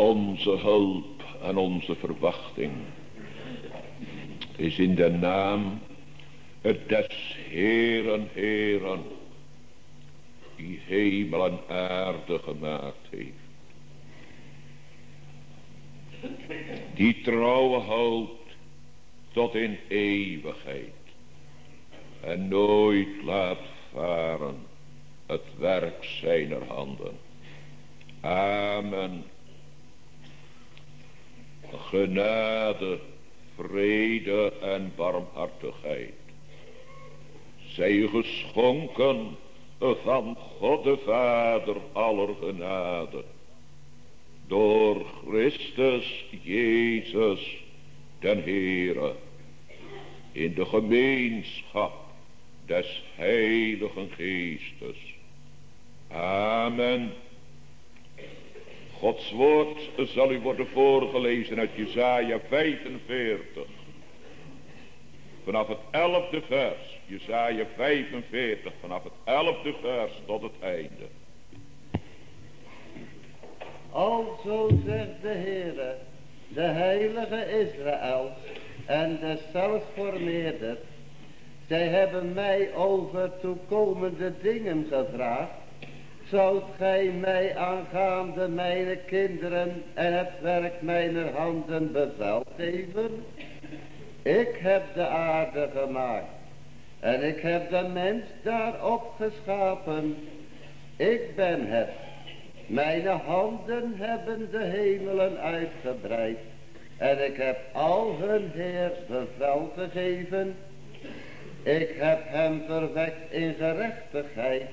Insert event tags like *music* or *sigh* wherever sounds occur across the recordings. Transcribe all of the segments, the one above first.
Onze hulp en onze verwachting is in de naam des Heeren Heeren, die hemel en aarde gemaakt heeft. Die trouwe houdt tot in eeuwigheid en nooit laat varen het werk zijner handen. Amen. Genade, vrede en barmhartigheid. Zij geschonken van God de Vader aller genade. Door Christus Jezus den Heere. In de gemeenschap des Heiligen Geestes. Amen. Gods woord zal u worden voorgelezen uit Jesaja 45. Vanaf het elfde vers. Jesaja 45 vanaf het elfde vers tot het einde. Alzo zegt de Heere, de heilige Israël en de zelfsformeerder. Zij hebben mij over toekomende dingen gevraagd Zoudt gij mij aangaande mijn kinderen en het werk mijner handen bevel geven? Ik heb de aarde gemaakt en ik heb de mens daarop geschapen. Ik ben het. Mijn handen hebben de hemelen uitgebreid. En ik heb al hun Heer bevel gegeven. Ik heb hem verwekt in gerechtigheid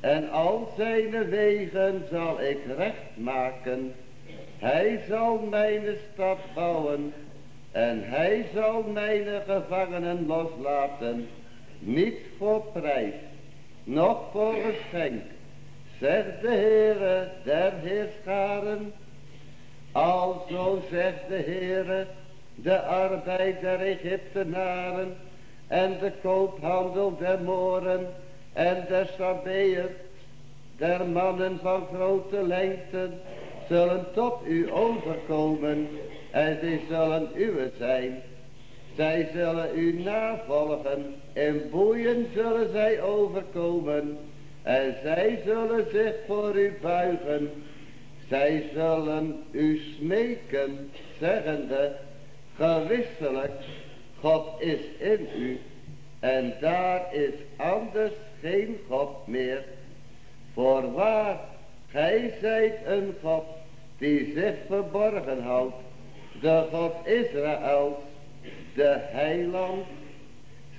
en al zijn wegen zal ik recht maken. Hij zal mijn stad bouwen. En hij zal mijn gevangenen loslaten. Niet voor prijs. Nog voor geschenk. Zegt de Heere der Heerscharen. Alzo zegt de Heere. De arbeid der Egyptenaren. En de koophandel der Moren en de Sabeërs, der mannen van grote lengte, zullen tot u overkomen en zij zullen uwe zijn. Zij zullen u navolgen, in boeien zullen zij overkomen en zij zullen zich voor u buigen. Zij zullen u smeken, zeggende, gewisselijk, God is in u en daar is anders geen God meer. Voorwaar, gij zijt een God die zich verborgen houdt. De God Israëls, de heiland.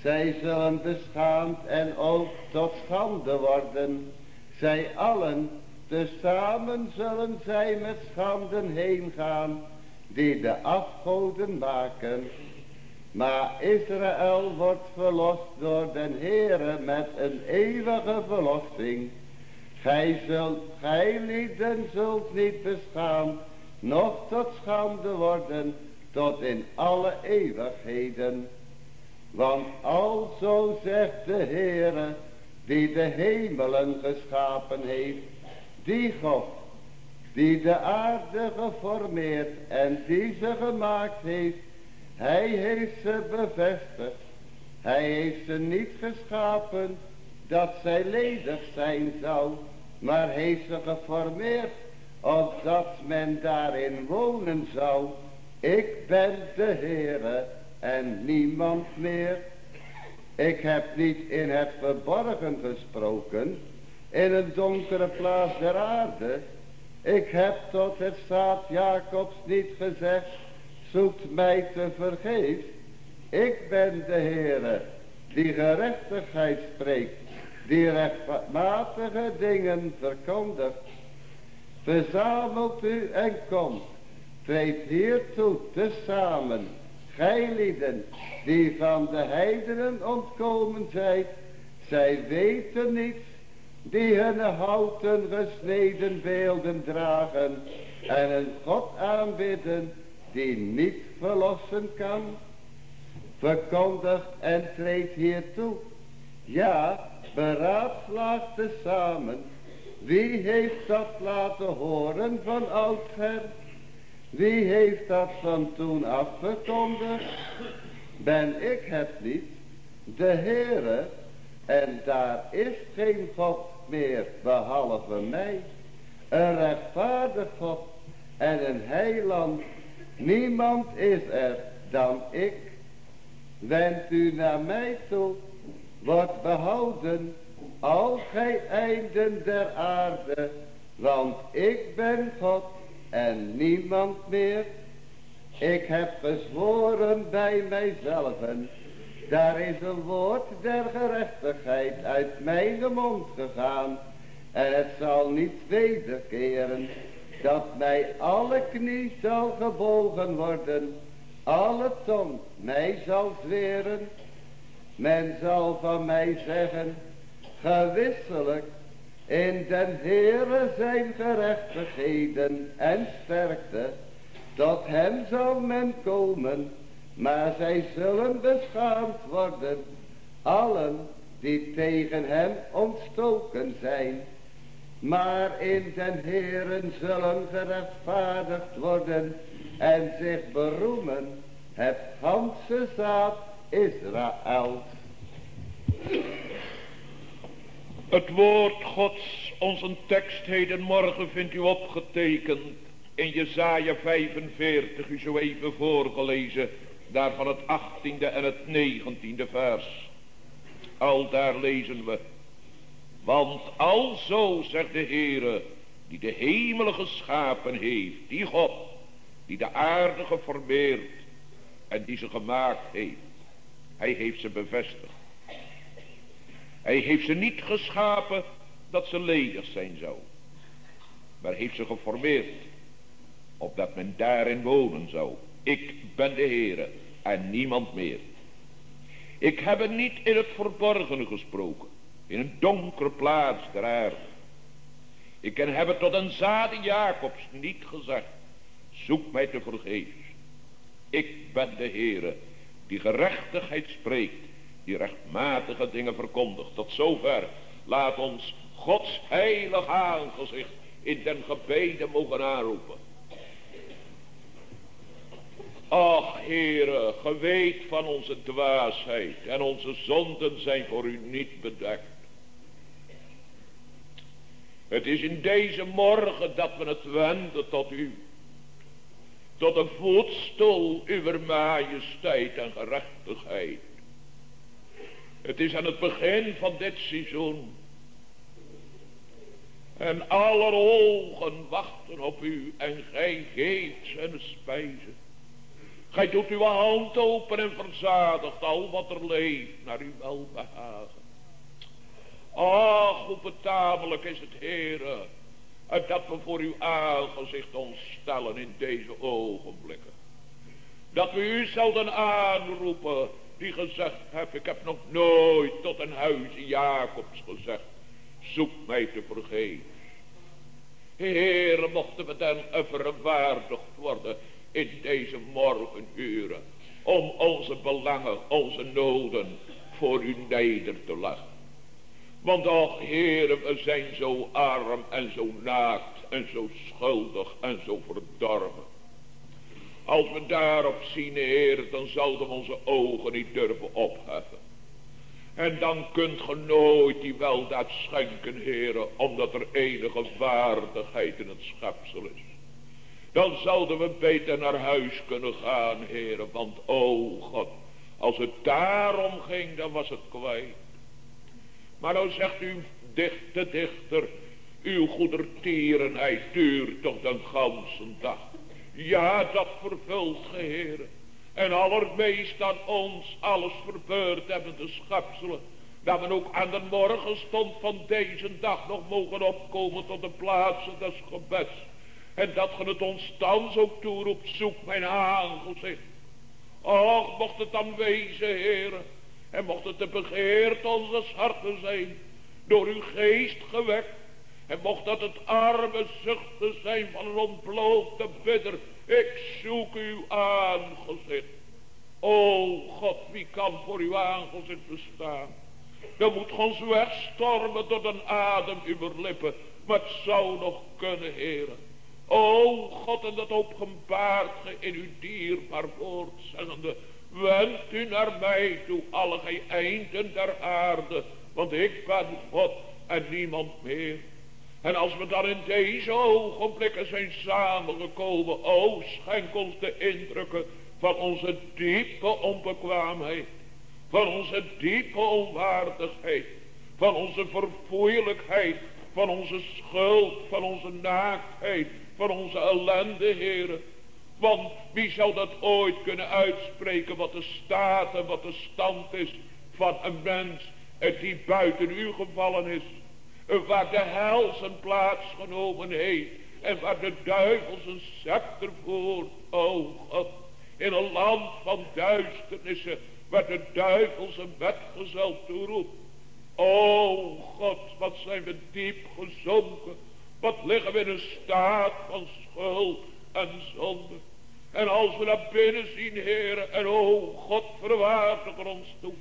Zij zullen beschaamd en ook tot schande worden. Zij allen, tezamen zullen zij met schanden heen gaan, die de afgoden maken. Maar Israël wordt verlost door den Heere met een eeuwige verlossing. Gij zult, gij lieden zult niet beschaamd, noch tot schande worden, tot in alle eeuwigheden. Want alzo zegt de Heere, die de hemelen geschapen heeft, die God, die de aarde geformeerd en die ze gemaakt heeft, hij heeft ze bevestigd. Hij heeft ze niet geschapen dat zij ledig zijn zou. Maar heeft ze geformeerd opdat men daarin wonen zou. Ik ben de Heere en niemand meer. Ik heb niet in het verborgen gesproken. In een donkere plaats der aarde. Ik heb tot het zaad Jacobs niet gezegd zoekt mij te vergeef. Ik ben de Heere die gerechtigheid spreekt, die rechtmatige dingen verkondigt. Verzamelt u en komt, treed hiertoe tezamen, gij lieden die van de heidenen ontkomen zijt, zij weten niets, die hun houten gesneden beelden dragen en een God aanbidden die niet verlossen kan, verkondigt en treedt hiertoe. Ja, beraadslaagt samen. Wie heeft dat laten horen van oudsher? Wie heeft dat van toen afgekondigd? Ben ik het niet, de Heere, en daar is geen God meer behalve mij. Een rechtvaardig God en een heiland. Niemand is er dan ik. Wend u naar mij toe, wordt behouden, al gij einden der aarde, want ik ben God en niemand meer. Ik heb gezworen bij mijzelven, daar is een woord der gerechtigheid uit mijn mond gegaan, en het zal niet wederkeren, dat mij alle knie zal gebogen worden, alle tong mij zal zweren. Men zal van mij zeggen, gewisselijk, in den Heere zijn gerechtigheden en sterkte, tot hem zal men komen, maar zij zullen beschaamd worden, allen die tegen hem ontstoken zijn. Maar in den Heeren zullen gerechtvaardigd worden en zich beroemen het ganse zaad Israël. Het woord Gods, onze tekst hedenmorgen vindt u opgetekend in Jezaja 45, u zo even voorgelezen, daarvan het 18e en het 19e vers. Al daar lezen we. Want alzo, zegt de Heere, die de hemelen geschapen heeft, die God, die de aarde geformeerd en die ze gemaakt heeft. Hij heeft ze bevestigd. Hij heeft ze niet geschapen dat ze ledig zijn zou. Maar heeft ze geformeerd. Opdat men daarin wonen zou. Ik ben de Heere en niemand meer. Ik heb het niet in het verborgene gesproken. In een donkere plaats der aarde. Ik heb het tot een zaden Jacobs niet gezegd. Zoek mij te vergeefs. Ik ben de Heere die gerechtigheid spreekt. Die rechtmatige dingen verkondigt. Tot zover laat ons Gods heilig aangezicht in den gebeden mogen aanroepen. Ach, Heere, geweet van onze dwaasheid en onze zonden zijn voor u niet bedekt. Het is in deze morgen dat we het wenden tot u. Tot een voetstoel uw majesteit en gerechtigheid. Het is aan het begin van dit seizoen. En aller ogen wachten op u en gij geeft ze spijzen. Gij doet uw hand open en verzadigt al wat er leeft naar uw welbehagen. Ach, hoe betamelijk is het, Heere, dat we voor uw aangezicht ons stellen in deze ogenblikken. Dat we u zouden aanroepen, die gezegd heeft, ik heb nog nooit tot een huis in Jacobs gezegd, zoek mij te vergeven. Heere, mochten we dan verwaardigd worden in deze morgenuren, om onze belangen, onze noden voor u neder te leggen. Want ach Heere, we zijn zo arm en zo naakt en zo schuldig en zo verdorven. Als we daarop zien, Heer, dan zouden we onze ogen niet durven opheffen. En dan kunt ge nooit die weldaad schenken, Heer, omdat er enige waardigheid in het schepsel is. Dan zouden we beter naar huis kunnen gaan, Heer, want o God, als het daarom ging, dan was het kwijt. Maar dan zegt u, dichte dichter, uw goedertierenheid duurt toch den ganse dag. Ja, dat vervult geheren. En allermeest aan ons alles verbeurd hebben de schepselen. Dat we ook aan de morgenstond van deze dag nog mogen opkomen tot de plaatsen des gebeds. En dat ge het ons thans ook toeroept, zoek mijn aangezicht. Och, mocht het dan wezen, heren en mocht het de begeerte onze harten zijn. Door uw geest gewekt. En mocht dat het arme zuchten zijn van een ontblote bidder. Ik zoek uw aangezicht. O God, wie kan voor uw aangezicht bestaan? Dan moet ons wegstormen tot een adem uw lippen. Maar het zou nog kunnen, heren. O God, en dat openbaart ge in uw dierbaar woord, zeggende, wend u naar mij toe, alle gij der aarde, want ik ben God en niemand meer. En als we dan in deze ogenblikken zijn samengekomen, o schenk ons de indrukken van onze diepe onbekwaamheid, van onze diepe onwaardigheid, van onze verfoeilijkheid, van onze schuld, van onze naaktheid, van onze ellende, heren. Want wie zou dat ooit kunnen uitspreken wat de staat en wat de stand is van een mens die buiten u gevallen is. Waar de hel zijn plaats genomen heeft. En waar de duivel zijn scepter voert. O God. In een land van duisternissen. Waar de duivel zijn wetgezel toeroept. O God, wat zijn we diep gezonken. Wat liggen we in een staat van schuld en zonde. En als we naar binnen zien, heren, en o God, verwaardig ons toe.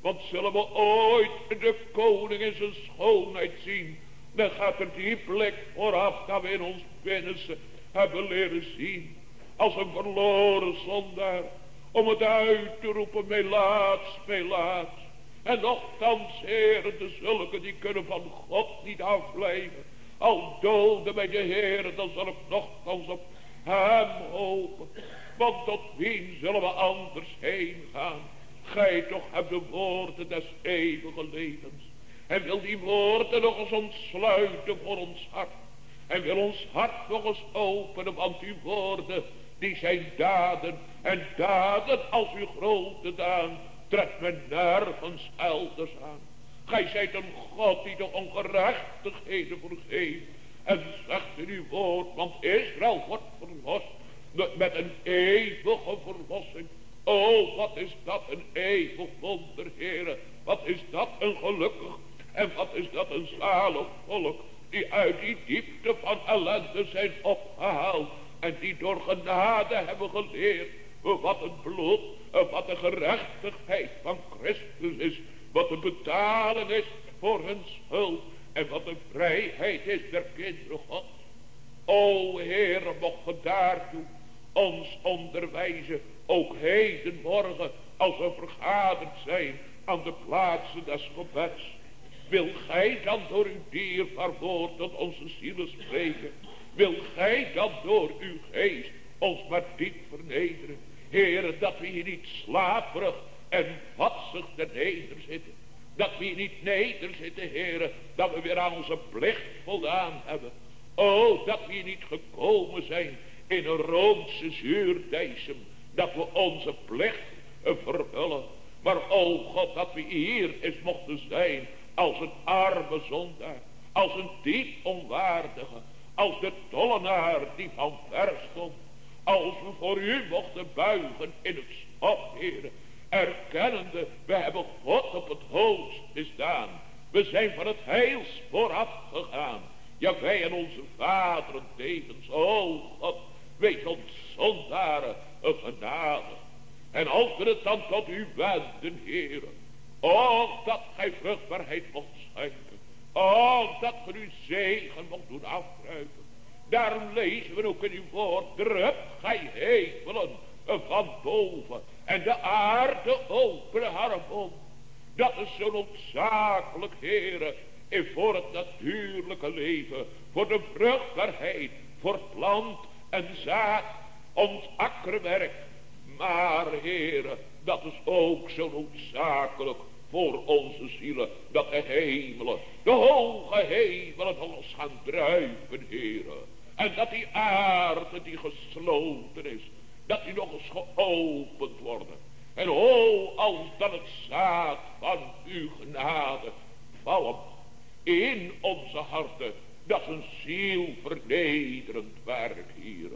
Want zullen we ooit de koning in zijn schoonheid zien, dan gaat er die blik vooraf dat we in ons binnenste hebben leren zien. Als een verloren zondaar, om het uit te roepen, melaats, melaats. En nogthans, heren, de zulke die kunnen van God niet afblijven. Al doden bij de heren, dan zal ik nogthans op hem hopen. Want tot wie zullen we anders heen gaan? Gij toch hebt de woorden des eeuwige levens. En wil die woorden nog eens ontsluiten voor ons hart. En wil ons hart nog eens openen, want uw woorden, die zijn daden. En daden als uw grote daan, trekt men nergens elders aan. Gij zijt een God die de ongerechtigheden vergeeft. En zegt in uw woord, want Israël wordt verlost met een eeuwige verlossing. Oh, wat is dat een eeuwig wonder, heren. Wat is dat een gelukkig en wat is dat een zalig volk. Die uit die diepte van ellende zijn opgehaald. En die door genade hebben geleerd. Wat het bloed, wat de gerechtigheid van Christus is. Wat de betalen is voor hun schuld. En wat de vrijheid is der kinderen God. O Heer, mocht daartoe ons onderwijzen. Ook heden morgen als we vergaderd zijn aan de plaatsen des gebeds. Wil gij dan door uw dierbaar woord tot onze zielen spreken. Wil gij dan door uw geest ons maar diep vernederen. Heren, dat we hier niet slaperig en vatsig te nederzitten. Dat we niet nederzitten, heren. Dat we weer aan onze plicht voldaan hebben. Oh, dat we niet gekomen zijn in een roomse zuurdijsem. Dat we onze plicht vervullen. Maar o God, dat we hier eens mochten zijn als een arme zondaar. Als een diep onwaardige. Als de tollenaar die van vers komt. Als we voor u mochten buigen in het stof, heren. Erkennende, we hebben God op het hoogst bestaan. We zijn van het heils vooraf gegaan. Ja, wij en onze vaderen tevens. O God, wees ons zondaren een genade. En als we het dan tot u wenden, heren. Oh, dat gij vruchtbaarheid mocht schenken. Oh, dat ge uw zegen mocht doen afruiken. Daarom lezen we ook in uw woord. Drup gij hevelen van boven. En de aarde openen haar mond. Dat is zo noodzakelijk, heren. Voor het natuurlijke leven. Voor de vruchtbaarheid. Voor plant en zaad. Ons akkerwerk. Maar, heren, dat is ook zo noodzakelijk voor onze zielen. Dat de hemelen, de hoge hemelen ons gaan druipen, heren. En dat die aarde die gesloten is, dat die nog eens geopend worden. En o, als dan het zaad van uw genade vallen in onze harten. Dat is een ziel vernederend werk, hier.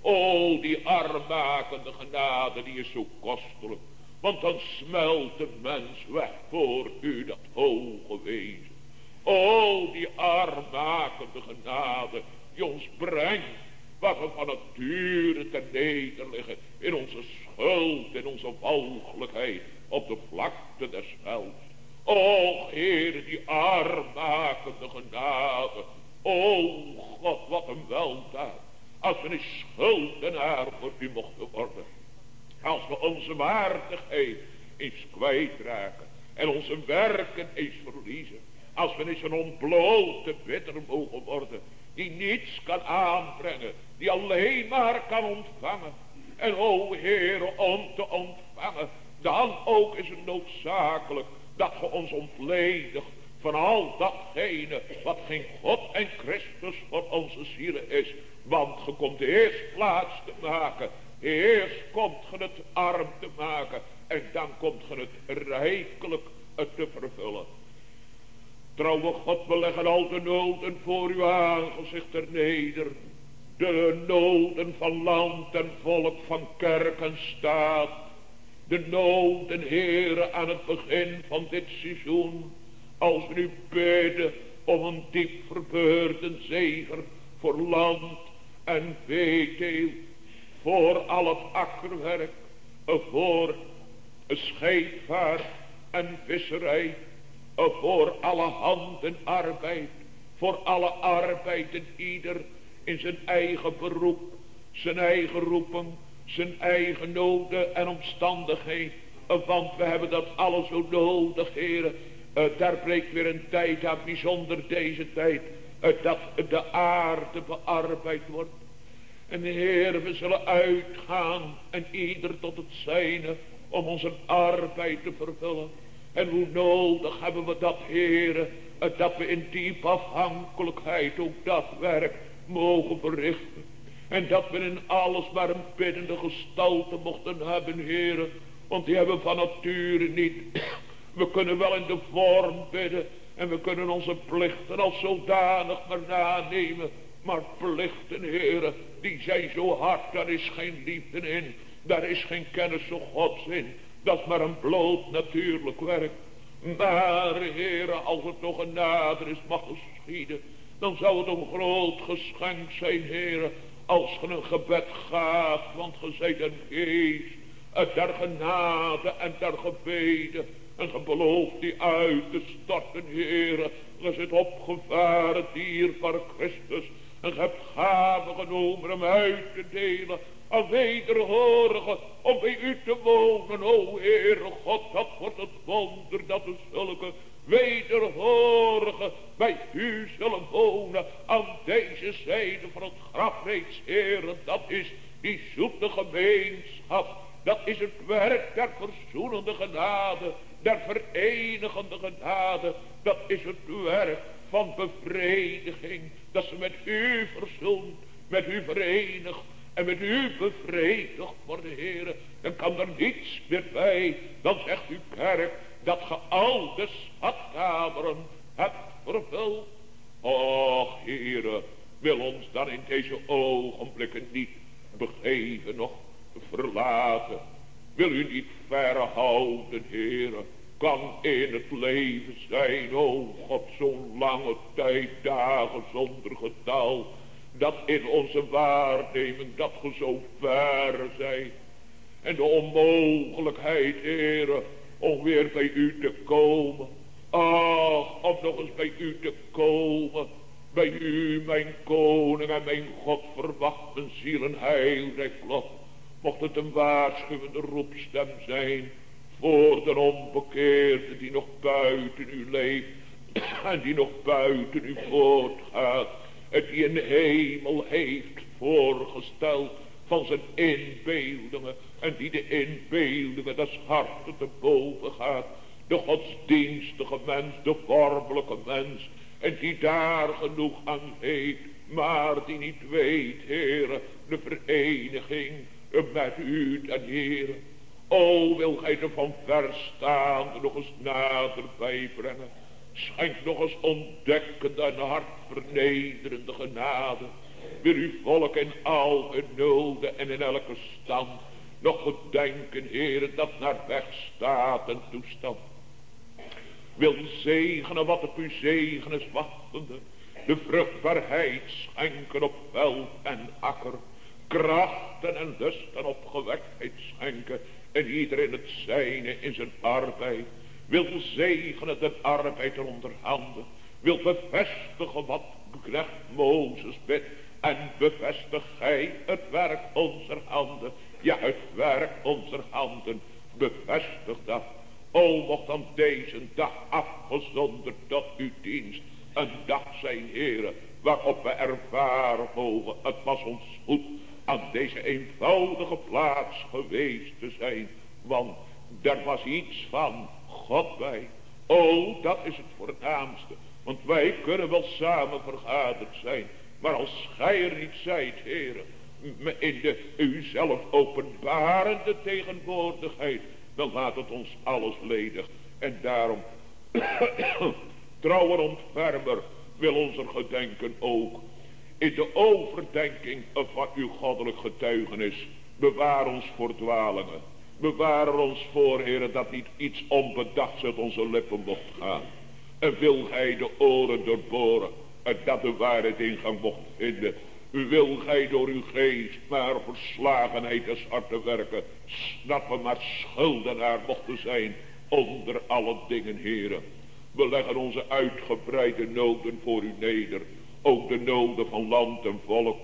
O, die armmakende genade, die is zo kostelijk. Want dan smelt de mens weg voor u dat hoge wezen. O, die armmakende genade, die ons brengt we van nature ten neder liggen. In onze schuld, in onze walgelijkheid. Op de vlakte des velds. O Heer, die armmakende genade. O God, wat een weldaad. Als we een schuldenaar voor u mochten worden. Als we onze waardigheid eens kwijtraken. En onze werken eens verliezen. Als we eens een ontblote bitter mogen worden. Die niets kan aanbrengen. Die alleen maar kan ontvangen. En o Heer, om te ontvangen. Dan ook is het noodzakelijk dat ge ons ontledigt van al datgene wat geen God en Christus voor onze zielen is. Want ge komt eerst plaats te maken. Eerst komt ge het arm te maken. En dan komt ge het rijkelijk te vervullen. Trouwe God, we leggen al de noden voor uw aangezicht ter neder. De noden van land en volk, van kerk en staat. De noden, heren, aan het begin van dit seizoen. Als we nu bidden om een diep verbeurden zegen voor land en veeteel. Voor al het akkerwerk. Voor scheepvaart en visserij. Voor alle handen arbeid. Voor alle arbeiden ieder in zijn eigen beroep. Zijn eigen roeping. Zijn eigen noden en omstandigheden. Want we hebben dat alles zo nodig, heren. Uh, daar breekt weer een tijd aan, bijzonder deze tijd. Uh, dat de aarde bearbeid wordt. En Heer, we zullen uitgaan. En ieder tot het zijne. Om onze arbeid te vervullen. En hoe nodig hebben we dat, Heer. Uh, dat we in diep afhankelijkheid ook dat werk mogen verrichten. En dat we in alles maar een biddende gestalte mochten hebben, Heer. Want die hebben van nature niet. We kunnen wel in de vorm bidden. En we kunnen onze plichten als zodanig maar nanemen. Maar plichten, heren, die zijn zo hard. Daar is geen liefde in. Daar is geen kennis van Gods in. Dat is maar een bloot natuurlijk werk. Maar, heren, als het nog een nader is mag geschieden. Dan zou het een groot geschenk zijn, heren. Als je een gebed gaat. Want ge zijt een geest. Der genade en der gebeden. En ge belooft die uit te storten, heren. Ge zit opgevaren dier van Christus. En ge hebt gave genomen om uit te delen. Aan wederhorigen om bij u te wonen. O Heere God, dat wordt het wonder dat we zulke wederhorigen bij u zullen wonen. Aan deze zijde van het graf reeds, Heere. Dat is die zoete gemeenschap. Dat is het werk der verzoenende genade der verenigende genade. Dat is het werk van bevrediging. Dat ze met u verzoend, met u verenigd en met u bevredigd worden, heren. Dan kan er niets meer bij. Dan zegt uw kerk dat ge al de schatkameren hebt vervuld. Och, heren, wil ons dan in deze ogenblikken niet begeven nog verlaten wil u niet verhouden, heren. Kan in het leven zijn, o God, zo'n lange tijd, dagen zonder getal. Dat in onze waarneming, dat ge zo ver zijt. En de onmogelijkheid, heren, om weer bij u te komen. Ach, om nog eens bij u te komen. Bij u, mijn koning en mijn God, verwacht mijn ziel en heil, klopt. Mocht het een waarschuwende roepstem zijn. Voor de onbekeerde die nog buiten u leeft. En die nog buiten u voortgaat. En die een hemel heeft voorgesteld van zijn inbeeldingen. En die de inbeeldingen des harten te boven gaat. De godsdienstige mens, de vormelijke mens. En die daar genoeg aan heeft. Maar die niet weet, heren, de vereniging met u ten Heer. O, wil gij er van verstaande nog eens nader bijbrengen. Schenk nog eens ontdekkende en hart vernederende genade. Wil uw volk in al hun noden en in elke stand nog gedenken, Heer, dat naar weg staat en toestand. Wil zegenen wat op uw zegen is wachtende. De vruchtbaarheid schenken op veld en akker krachten en lusten opgewektheid schenken. En iedereen het zijne in zijn arbeid. Wil zegenen de arbeid onder handen. Wil bevestigen wat knecht Mozes bidt. En bevestig gij het werk onze handen. Ja, het werk onze handen. Bevestig dat. O, mocht dan deze dag afgezonderd tot uw dienst. Een dag zijn, heren, waarop we ervaren mogen. Het was ons goed aan deze eenvoudige plaats geweest te zijn. Want er was iets van God bij. O, dat is het voornaamste. Want wij kunnen wel samen vergaderd zijn. Maar als gij er niet zijt, heren, in de uzelf openbarende tegenwoordigheid, dan laat het ons alles ledig. En daarom, *coughs* trouwer ontfermer, wil onze gedenken ook in de overdenking van uw goddelijk getuigenis. Bewaar ons voor dwalingen. Bewaar ons voor, heren, dat niet iets onbedachts uit onze lippen mocht gaan. En wil gij de oren doorboren. En dat de waarheid ingang mocht vinden. Wil gij door uw geest maar verslagenheid des harten werken. Snappen maar schuldenaar mochten zijn. Onder alle dingen, heren. We leggen onze uitgebreide noden voor u neder. Ook de noden van land en volk.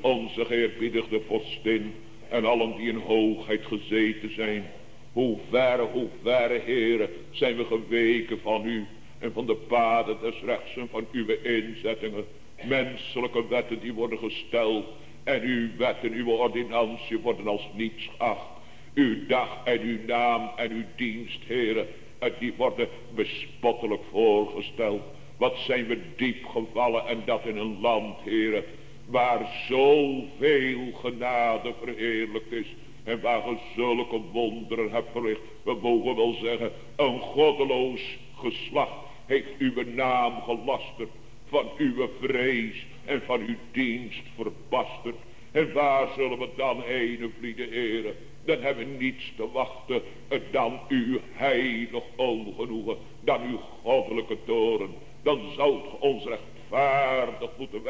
Onze geëerbiedigde vorstin. En allen die in hoogheid gezeten zijn. Hoe verre, hoe verre, heren, zijn we geweken van u. En van de paden des rechts en van uw inzettingen. Menselijke wetten die worden gesteld. En uw wetten, uw ordinantie worden als niets geacht. Uw dag en uw naam en uw dienst, heren. En die worden bespottelijk voorgesteld. Wat zijn we diep gevallen en dat in een land, heren, waar zoveel genade verheerlijkt is. En waar ge zulke wonderen hebt verricht. We mogen wel zeggen, een goddeloos geslacht heeft uw naam gelasterd. Van uw vrees en van uw dienst verbasterd. En waar zullen we dan heen vliegen, heren? Dan hebben we niets te wachten dan uw heilig ongenoegen. Dan uw goddelijke toren dan zou ons rechtvaardig moeten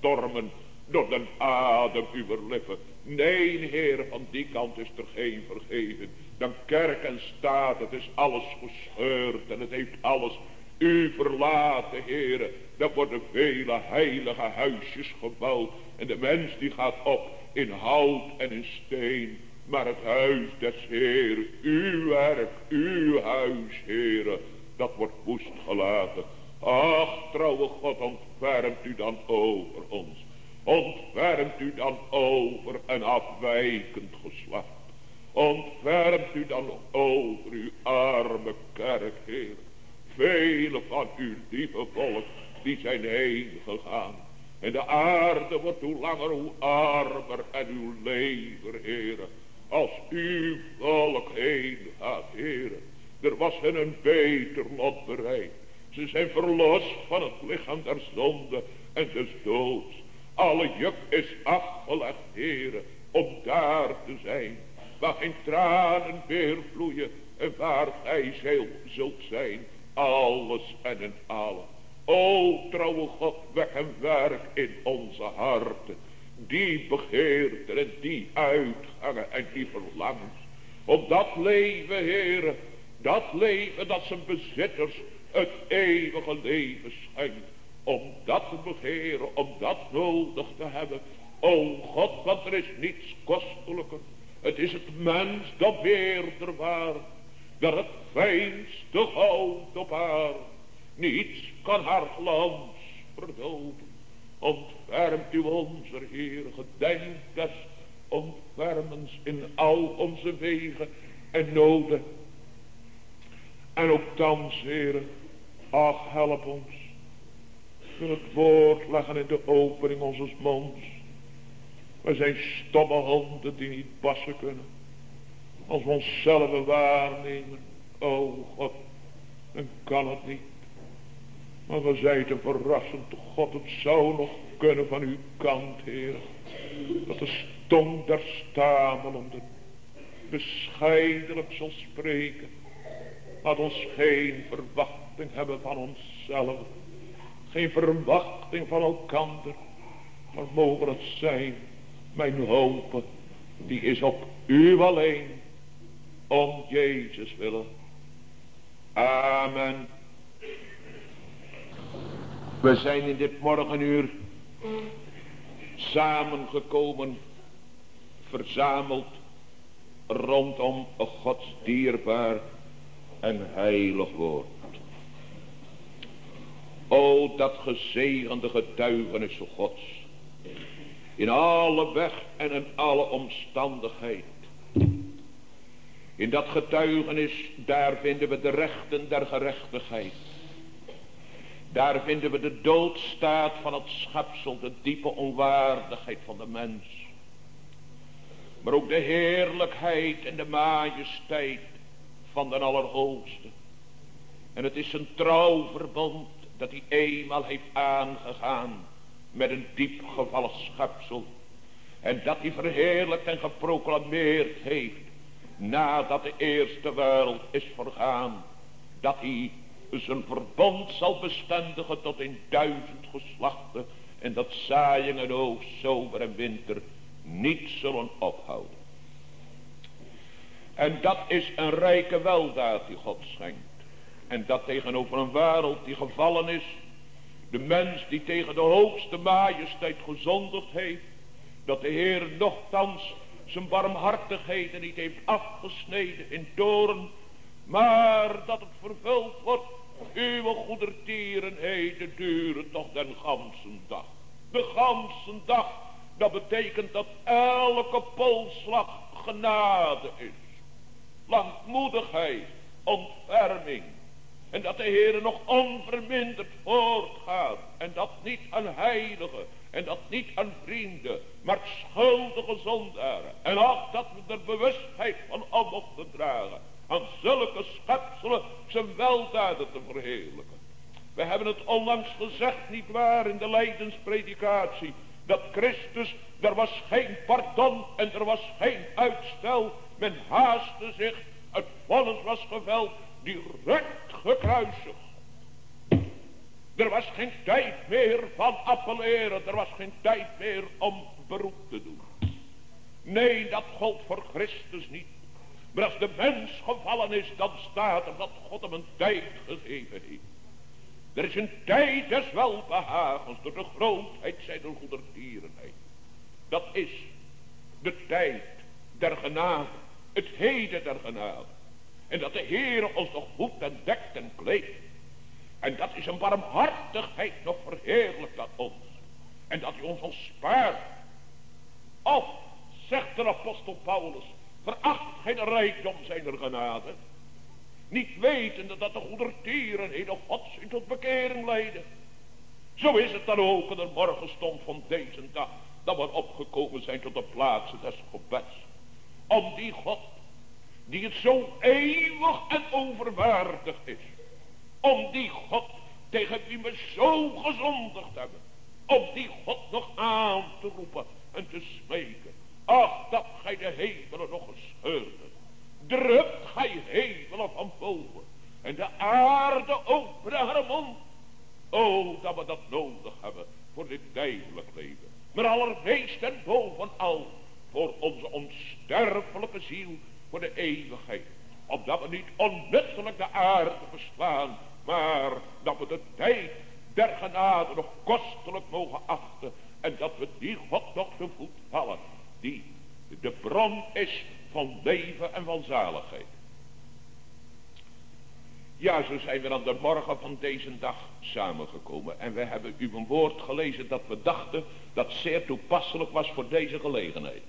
wegstormen door de adem uw lippen. Nee, Heer, van die kant is er geen vergeven. Dan kerk en staat, het is alles gescheurd en het heeft alles u verlaten, Heer. Dan worden vele heilige huisjes gebouwd en de mens die gaat op in hout en in steen. Maar het huis des Heer, uw werk, uw huis, Heer, dat wordt woest gelaten. Ach, trouwe God, ontfermt u dan over ons. Ontfermt u dan over een afwijkend geslacht. Ontfermt u dan over uw arme kerk, Heer. Vele van uw lieve volk, die zijn heen gegaan. En de aarde wordt hoe langer hoe armer en uw lever, Heer. Als uw volk heen gaat, Heer. Er was hen een beter lot bereid. Ze zijn verlost van het lichaam der zonde en des doods. Alle juk is afgelegd, heren, om daar te zijn. Waar geen tranen meer vloeien en waar gij zult zijn. Alles en in allen. O trouwe God, weg en werk in onze harten. Die begeerten en die uitgangen en die verlangens. Om dat leven, heren, dat leven dat zijn bezitters het eeuwige leven schenkt. Om dat te begeren, om dat nodig te hebben. O God, want er is niets kostelijker. Het is het mens dat weerder waard. Dat het fijnste goud op haar. Niets kan haar glans verdoven. Ontfermt u onze Heer, gedenk des ontfermens in al onze wegen en noden. En ook thans, heren, Ach, help ons. Wil het woord leggen in de opening onze monds. We zijn stomme honden die niet passen kunnen. Als we onszelf waarnemen. O God, dan kan het niet. Maar we zijn een verrassend God. Het zou nog kunnen van uw kant, Heer. Dat de stom der stamelenden bescheidelijk zal spreken. Laat ons geen verwachting hebben van onszelf. Geen verwachting van elkander. Maar mogen het zijn. Mijn hoop. Die is op u alleen. Om Jezus willen. Amen. We zijn in dit morgenuur samengekomen, verzameld rondom Gods dierbaar en heilig woord. O dat gezegende getuigenis Gods. In alle weg en in alle omstandigheid. In dat getuigenis, daar vinden we de rechten der gerechtigheid. Daar vinden we de doodstaat van het schepsel, de diepe onwaardigheid van de mens. Maar ook de heerlijkheid en de majesteit van de Allerhoogste. En het is een trouw verbond dat hij eenmaal heeft aangegaan met een diep gevallen schepsel. En dat hij verheerlijkt en geproclameerd heeft nadat de eerste wereld is vergaan. Dat hij zijn verbond zal bestendigen tot in duizend geslachten. En dat zaaien en oogst, zomer en winter niet zullen ophouden. En dat is een rijke weldaad die God schenkt. En dat tegenover een wereld die gevallen is. De mens die tegen de hoogste majesteit gezondigd heeft. Dat de Heer nogthans zijn barmhartigheden niet heeft afgesneden in toren. Maar dat het vervuld wordt. Uw goedertierenheden duren toch den gansen dag. De gansen dag. Dat betekent dat elke polslag genade is. Langmoedigheid, ontferming, en dat de Heer nog onverminderd voortgaat. En dat niet aan heiligen. En dat niet aan vrienden. Maar schuldige zondaren. En ook dat we er bewustheid van op mochten dragen. Aan zulke schepselen zijn weldaden te verheerlijken. We hebben het onlangs gezegd, niet waar, in de lijdenspredikatie. Dat Christus, er was geen pardon en er was geen uitstel. Men haastte zich, het vonnis was geveld direct gekruisigd. Er was geen tijd meer van appelleren. Er was geen tijd meer om beroep te doen. Nee, dat gold voor Christus niet. Maar als de mens gevallen is, dan staat er dat God hem een tijd gegeven heeft. Er is een tijd des welbehagens door de grootheid zijn de goedertierenheid. Dat is de tijd der genade. Het heden der genade. En dat de Heer ons nog goed en dekt en kleedt. En dat is een barmhartigheid nog verheerlijkt aan ons. En dat hij ons al spaart. Of, zegt de apostel Paulus, veracht geen rijkdom zijn er genade. Niet wetende dat de goedertierenheden gods in tot bekering leiden. Zo is het dan ook in de morgenstond van deze dag. Dat we opgekomen zijn tot de plaatsen des gebeds. Om die God die het zo eeuwig en overwaardig is. Om die God tegen wie we zo gezondigd hebben. Om die God nog aan te roepen en te smeken. Ach, dat gij de hemelen nog gescheurde. Drukt gij hemelen van boven. En de aarde openen haar mond. Oh, dat we dat nodig hebben voor dit tijdelijk leven. Maar allermeest en bovenal voor onze onsterfelijke ziel voor de eeuwigheid. Opdat we niet onmiddellijk de aarde verslaan. Maar dat we de tijd der genade nog kostelijk mogen achten. En dat we die God nog te voet vallen. Die de bron is van leven en van zaligheid. Ja, zo zijn we aan de morgen van deze dag samengekomen. En we hebben u een woord gelezen dat we dachten dat zeer toepasselijk was voor deze gelegenheid.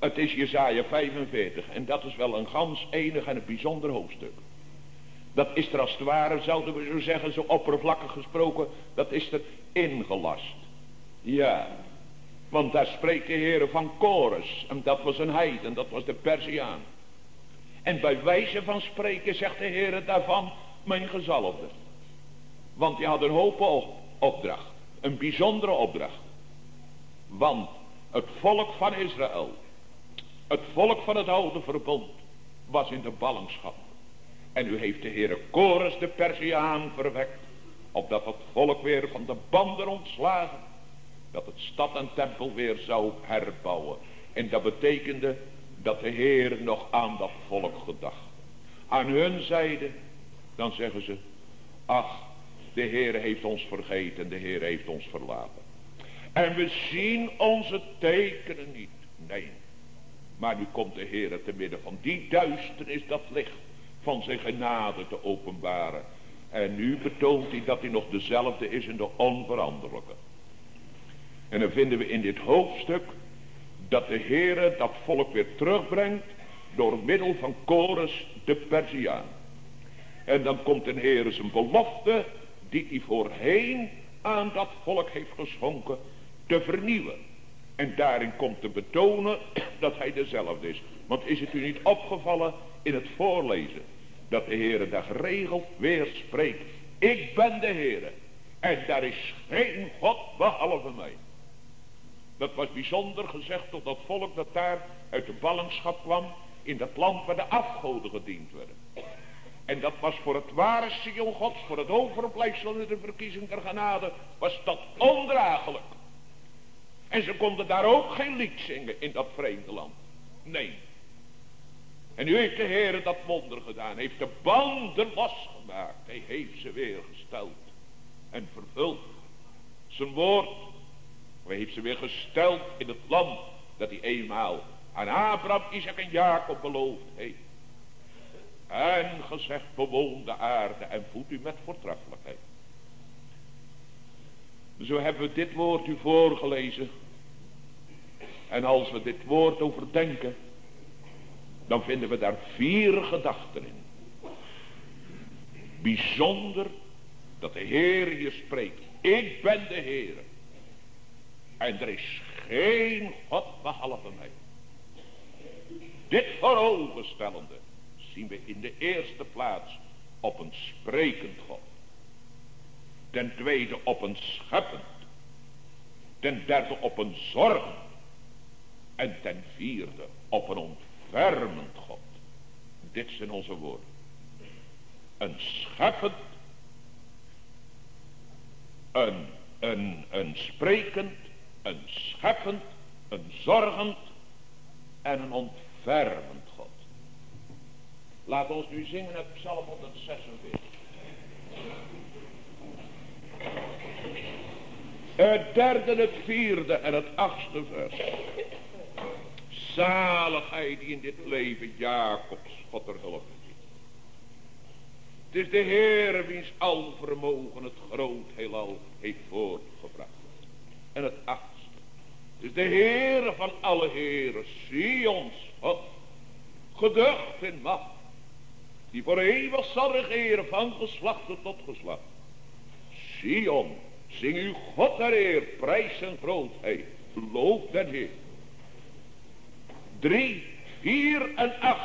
Het is Jezaja 45 en dat is wel een gans enig en een bijzonder hoofdstuk. Dat is er als het ware, zouden we zo zeggen, zo oppervlakkig gesproken, dat is er ingelast. Ja, want daar spreekt de Heer van Chorus en dat was een heiden, dat was de Persiaan. En bij wijze van spreken zegt de Heer daarvan, mijn gezalfde. Want die had een hoop opdracht, een bijzondere opdracht. Want het volk van Israël het volk van het oude verbond was in de ballingschap. En u heeft de Heere Chorus de Persiaan verwekt. Opdat het volk weer van de banden ontslagen. Dat het stad en tempel weer zou herbouwen. En dat betekende dat de Heer nog aan dat volk gedacht. Aan hun zijde, dan zeggen ze. Ach, de Heer heeft ons vergeten. De Heer heeft ons verlaten. En we zien onze tekenen niet. Nee. Maar nu komt de Heer te midden van die duisternis dat licht van zijn genade te openbaren. En nu betoont hij dat hij nog dezelfde is in de onveranderlijke. En dan vinden we in dit hoofdstuk dat de Heere dat volk weer terugbrengt door middel van Chorus de Persiaan. En dan komt de Heere zijn belofte die hij voorheen aan dat volk heeft geschonken te vernieuwen. En daarin komt te betonen dat hij dezelfde is. Want is het u niet opgevallen in het voorlezen. Dat de Heere daar geregeld weer spreekt. Ik ben de Heere. En daar is geen God behalve mij. Dat was bijzonder gezegd tot dat volk dat daar uit de ballingschap kwam. In dat land waar de afgoden gediend werden. En dat was voor het ware Sion Gods, voor het overblijfsel in de verkiezing der genade, was dat ondraaglijk. En ze konden daar ook geen lied zingen in dat vreemde land. Nee. En nu heeft de Heer dat wonder gedaan. Heeft de banden losgemaakt. Hij heeft ze weer gesteld. En vervuld. Zijn woord. Hij heeft ze weer gesteld in het land. Dat hij eenmaal aan Abraham, Isaac en Jacob beloofd heeft. En gezegd bewoon de aarde en voedt u met voortreffelijkheid. Zo hebben we dit woord u voorgelezen. En als we dit woord overdenken. Dan vinden we daar vier gedachten in. Bijzonder dat de Heer hier spreekt. Ik ben de Heer. En er is geen God behalve mij. Dit vooroverstellende zien we in de eerste plaats op een sprekend God. Ten tweede op een scheppend. Ten derde op een zorgend. En ten vierde op een ontfermend God. Dit zijn onze woorden. Een scheppend. Een, een, een sprekend. Een scheppend. Een zorgend. En een ontfermend God. Laat ons nu zingen het Psalm 146. Het derde, het vierde en het achtste vers. Zaligheid die in dit leven Jacobs God er hulp Het is de Heer wiens al vermogen het groot heelal heeft voortgebracht. En het achtste. Het is de Heer van alle heren, Sions God, geducht in macht, die voor eeuwig zal regeren van geslacht tot geslacht. Sion, Zing u God ter eer, prijs en grootheid. Loof den Heer. 3, 4 en 8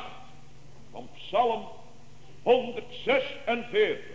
van Psalm 146.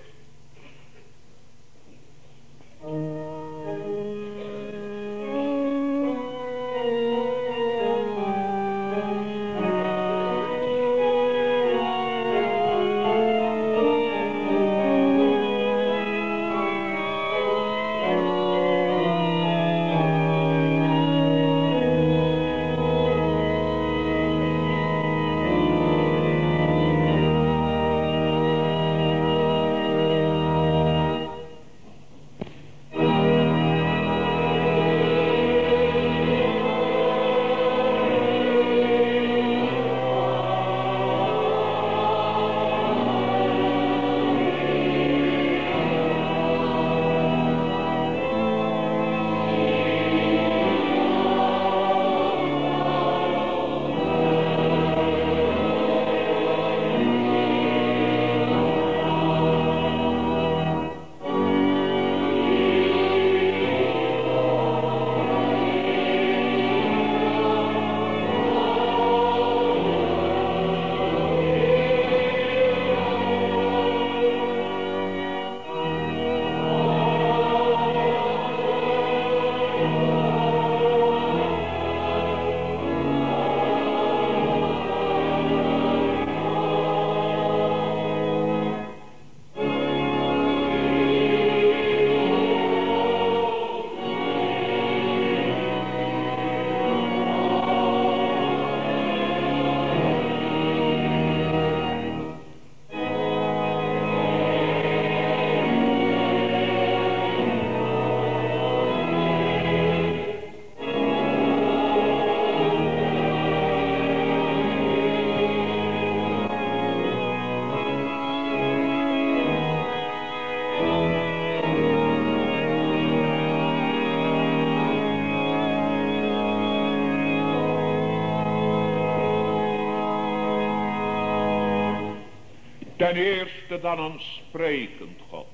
Ten eerste dan een sprekend God.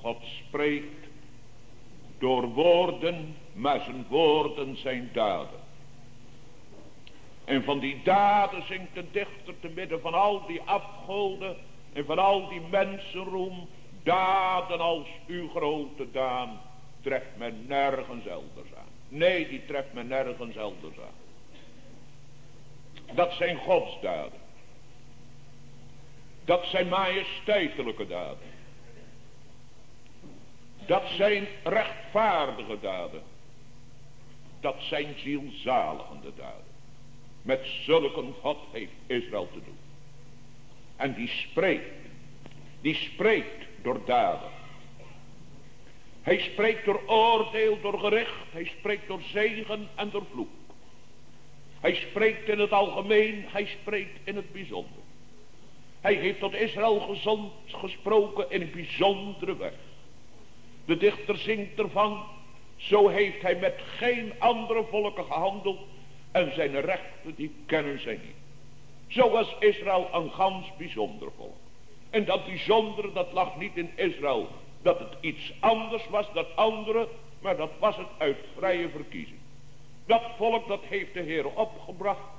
God spreekt door woorden, maar zijn woorden zijn daden. En van die daden zingt de dichter te midden van al die afgoden en van al die mensenroem. Daden als uw grote daan treft men nergens elders aan. Nee, die treft men nergens elders aan. Dat zijn godsdaden. Dat zijn majesteitelijke daden. Dat zijn rechtvaardige daden. Dat zijn zielzaligende daden. Met zulke God heeft Israël te doen. En die spreekt. Die spreekt door daden. Hij spreekt door oordeel, door gericht. Hij spreekt door zegen en door vloek. Hij spreekt in het algemeen. Hij spreekt in het bijzonder. Hij heeft tot Israël gezond gesproken in een bijzondere weg. De dichter zingt ervan. Zo heeft hij met geen andere volken gehandeld. En zijn rechten die kennen zij niet. Zo was Israël een gans bijzonder volk. En dat bijzondere dat lag niet in Israël. Dat het iets anders was dan anderen. Maar dat was het uit vrije verkiezing. Dat volk dat heeft de Heer opgebracht.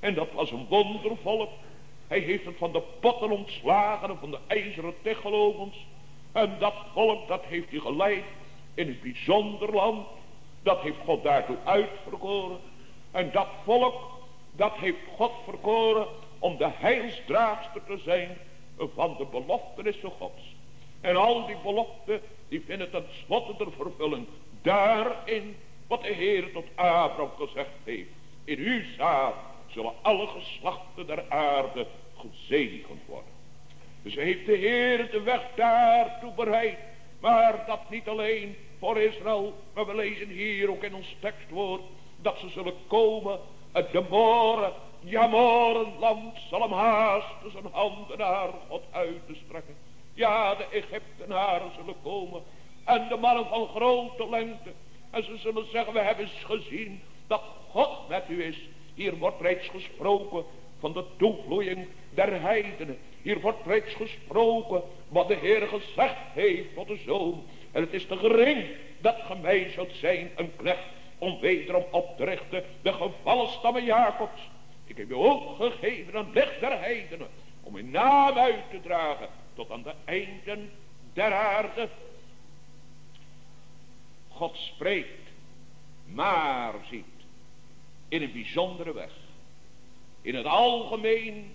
En dat was een wondervolk. Hij heeft het van de potten ontslagen en van de ijzeren tegelovens. En dat volk dat heeft hij geleid in een bijzonder land. Dat heeft God daartoe uitverkoren. En dat volk dat heeft God verkoren om de heilsdraagster te zijn van de beloftenissen gods. En al die beloften die vinden tenslotte de vervulling daarin wat de Heer tot Abraham gezegd heeft. In uw zaad zullen alle geslachten der aarde gezegend worden. Dus heeft de Heer de weg daartoe bereid. Maar dat niet alleen voor Israël. Maar we lezen hier ook in ons tekstwoord. Dat ze zullen komen uit de moren. Ja, morenland zal hem haasten zijn handen naar God uit te strekken. Ja, de Egyptenaren zullen komen. En de mannen van grote lengte. En ze zullen zeggen, we hebben eens gezien dat God met u is. Hier wordt reeds gesproken van de toevloeiing der heidenen. Hier wordt reeds gesproken wat de Heer gezegd heeft tot de zoon. En het is te gering dat ge mij zult zijn een knecht om wederom op te richten de gevallen stammen Jacobs. Ik heb je ook gegeven een licht der heidenen om uw naam uit te dragen tot aan de einden der aarde. God spreekt, maar ziet in een bijzondere weg. In het algemeen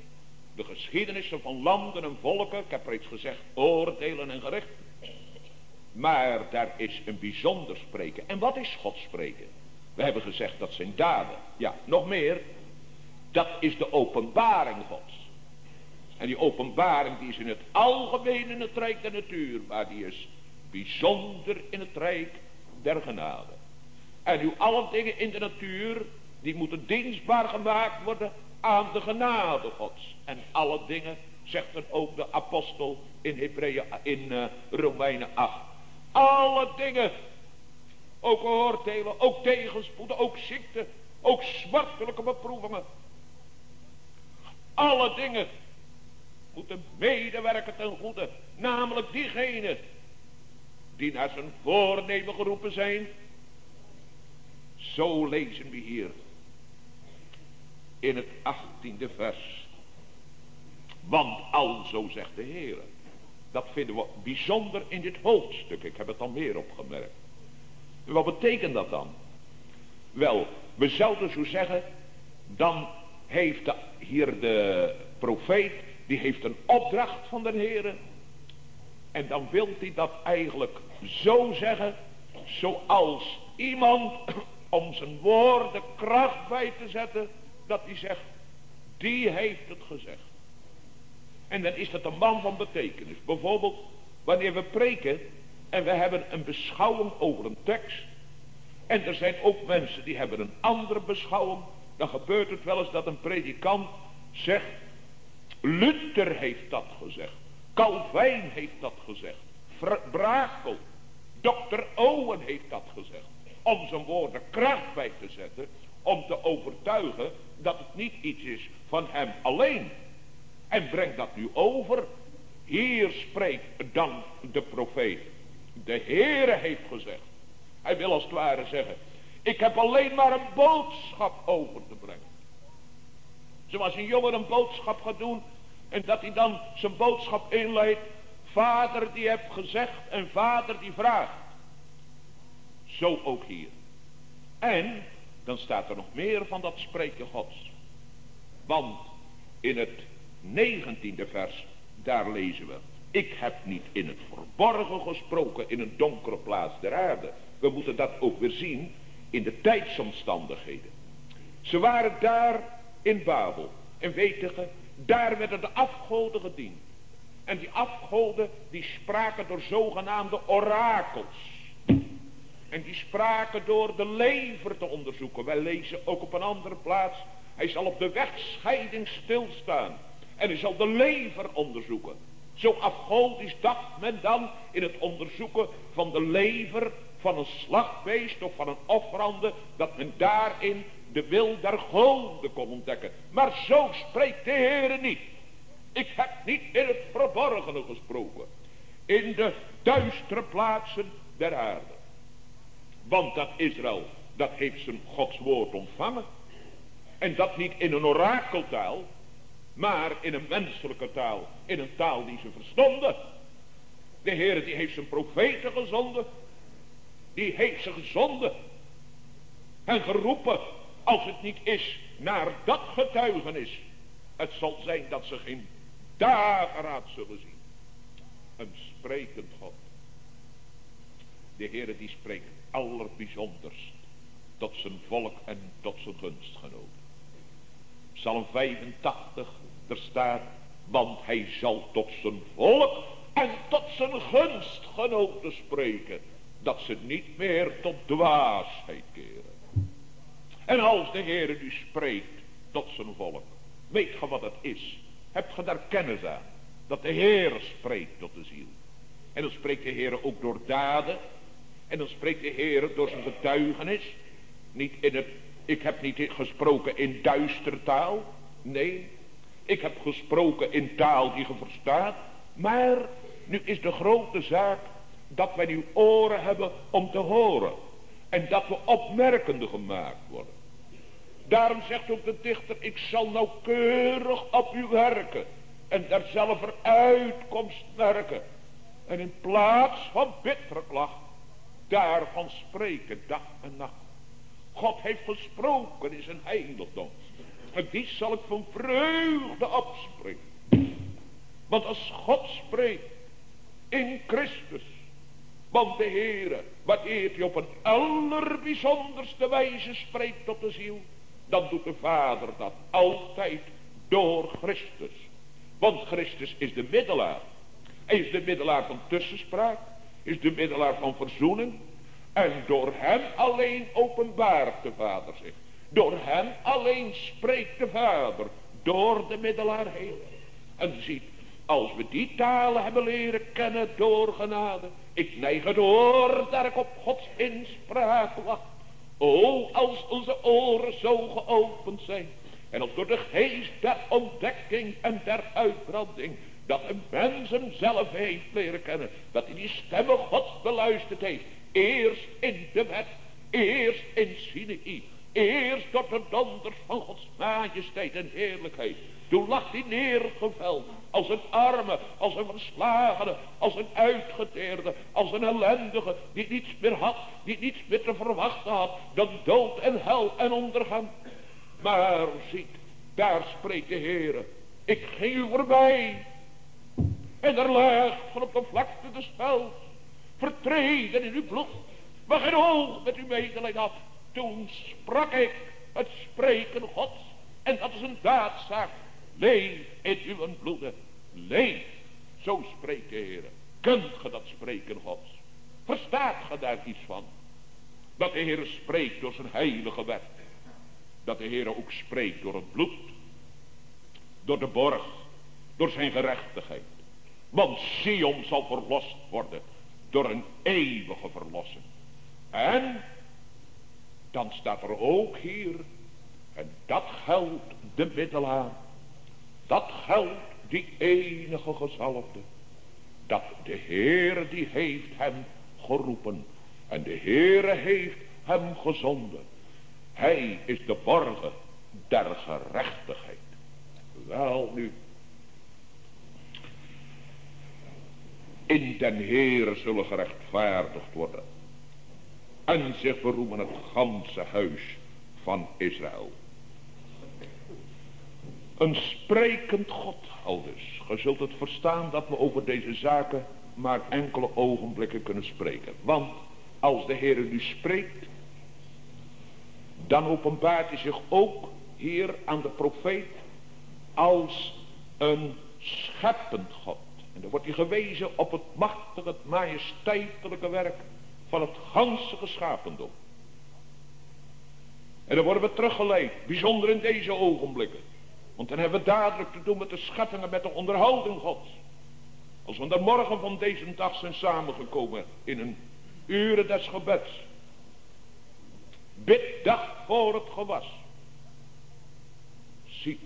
de geschiedenissen van landen en volken, ik heb reeds gezegd, oordelen en gerichten. Maar daar is een bijzonder spreken. En wat is God spreken? We hebben gezegd dat zijn daden. Ja, nog meer. Dat is de openbaring Gods. En die openbaring die is in het algemeen in het rijk der natuur. Maar die is bijzonder in het rijk der genade. En nu alle dingen in de natuur. Die moeten dienstbaar gemaakt worden aan de genade gods. En alle dingen, zegt dan ook de apostel in, Hebreeën, in uh, Romeinen 8. Alle dingen, ook oordelen, ook tegenspoeden, ook ziekte, ook smartelijke beproevingen. Alle dingen moeten medewerken ten goede. Namelijk diegenen die naar zijn voornemen geroepen zijn. Zo lezen we hier in het achttiende vers. Want alzo zegt de Heer. Dat vinden we bijzonder in dit hoofdstuk. Ik heb het al meer opgemerkt. Wat betekent dat dan? Wel, we zouden zo zeggen. Dan heeft de, hier de profeet. Die heeft een opdracht van de Heer. En dan wil hij dat eigenlijk zo zeggen. Zoals iemand om zijn woorden kracht bij te zetten dat hij zegt, die heeft het gezegd. En dan is dat een man van betekenis. Bijvoorbeeld, wanneer we preken en we hebben een beschouwing over een tekst. En er zijn ook mensen die hebben een andere beschouwing. Dan gebeurt het wel eens dat een predikant zegt, Luther heeft dat gezegd. Calvijn heeft dat gezegd. Brakel, dokter Owen heeft dat gezegd. Om zijn woorden kracht bij te zetten om te overtuigen dat het niet iets is van hem alleen. En breng dat nu over Hier spreekt dan de profeet. De Heere heeft gezegd. Hij wil als het ware zeggen. Ik heb alleen maar een boodschap over te brengen. Zoals een jongen een boodschap gaat doen. En dat hij dan zijn boodschap inleidt. Vader die heeft gezegd en vader die vraagt. Zo ook hier. En dan staat er nog meer van dat spreken gods. Want in het negentiende vers, daar lezen we. Ik heb niet in het verborgen gesproken in een donkere plaats der aarde. We moeten dat ook weer zien in de tijdsomstandigheden. Ze waren daar in Babel. En weten daar werden de afgoden gediend. En die afgoden die spraken door zogenaamde orakels. En die spraken door de lever te onderzoeken. Wij lezen ook op een andere plaats. Hij zal op de wegscheiding stilstaan. En hij zal de lever onderzoeken. Zo afgodisch dacht men dan in het onderzoeken van de lever van een slagbeest of van een offerande. Dat men daarin de wil der goden kon ontdekken. Maar zo spreekt de Heer niet. Ik heb niet in het verborgene gesproken. In de duistere plaatsen der aarde. Want dat Israël, dat heeft zijn Gods woord ontvangen. En dat niet in een orakeltaal, maar in een menselijke taal. In een taal die ze verstonden. De Heer die heeft zijn profeten gezonden. Die heeft ze gezonden. En geroepen. Als het niet is naar dat getuigenis. Het zal zijn dat ze geen dageraad zullen zien. Een sprekend God. De Heer die spreekt allerbijzonderst tot zijn volk en tot zijn gunstgenoten. Psalm 85, er staat, want hij zal tot zijn volk en tot zijn gunstgenoten spreken, dat ze niet meer tot dwaasheid keren. En als de Heer nu spreekt tot zijn volk, weet je wat het is? Hebt je daar kennis aan? Dat de Heer spreekt tot de ziel. En dan spreekt de Heer ook door daden. En dan spreekt de Heer door zijn getuigenis. Niet in het, ik heb niet gesproken in duister taal. Nee, ik heb gesproken in taal die je verstaat. Maar nu is de grote zaak dat wij nu oren hebben om te horen. En dat we opmerkende gemaakt worden. Daarom zegt ook de dichter, ik zal nauwkeurig op u werken. En daar zelf uitkomst merken. En in plaats van bittere klacht, daarvan spreken dag en nacht. God heeft gesproken in zijn heiligdom. En die zal ik van vreugde opspringen. Want als God spreekt in Christus. Want de Heere, wanneer hij op een allerbijzonderste wijze spreekt tot de ziel. Dan doet de Vader dat altijd door Christus. Want Christus is de middelaar. Hij is de middelaar van tussenspraak. Is de middelaar van verzoening. En door hem alleen openbaart de Vader zich. Door hem alleen spreekt de Vader. Door de middelaar heen. En ziet, als we die talen hebben leren kennen door genade. Ik neig het oor dat ik op Gods inspraak wacht. O, als onze oren zo geopend zijn. En als door de geest der ontdekking en der uitbranding. Dat een mens hem zelf heeft leren kennen. Dat hij die stemmen Gods beluisterd heeft. Eerst in de wet. Eerst in Sinai. Eerst tot de donders van Gods majesteit en heerlijkheid. Toen lag hij neergeveld. Als een arme, als een verslagene, als een uitgeteerde, als een ellendige. Die niets meer had, die niets meer te verwachten had. Dan dood en hel en ondergang. Maar ziet, daar spreekt de Heer. Ik ging u voorbij. En er lag van op de vlakte de spel. Vertreden in uw bloed. Maar geen oog met uw medelijden had. Toen sprak ik het spreken gods. En dat is een daadzaak. Leef in uw bloeden. Leef. Zo spreekt de Heer. Kunt ge dat spreken gods? Verstaat ge daar iets van? Dat de Heer spreekt door zijn heilige wet. Dat de Heer ook spreekt door het bloed. Door de borg. Door zijn gerechtigheid. Want Sion zal verlost worden. Door een eeuwige verlossing. En dan staat er ook hier. En dat geldt de middelaar. Dat geldt die enige gezalfde. Dat de Heere die heeft hem geroepen. En de Heere heeft hem gezonden. Hij is de borger der gerechtigheid. Wel nu. In den Heere zullen gerechtvaardigd worden. En zich beroemen het ganse huis van Israël. Een sprekend God al dus. Je zult het verstaan dat we over deze zaken maar enkele ogenblikken kunnen spreken. Want als de Heer nu spreekt, dan openbaart hij zich ook hier aan de profeet als een scheppend God. En dan wordt hij gewezen op het machtige, het majesteitelijke werk van het ganse geschapendom. En dan worden we teruggeleid, bijzonder in deze ogenblikken. Want dan hebben we dadelijk te doen met de scheppingen, met de onderhouding gods. Als we de morgen van deze dag zijn samengekomen in een uren des gebeds. Bid dag voor het gewas. Ziet,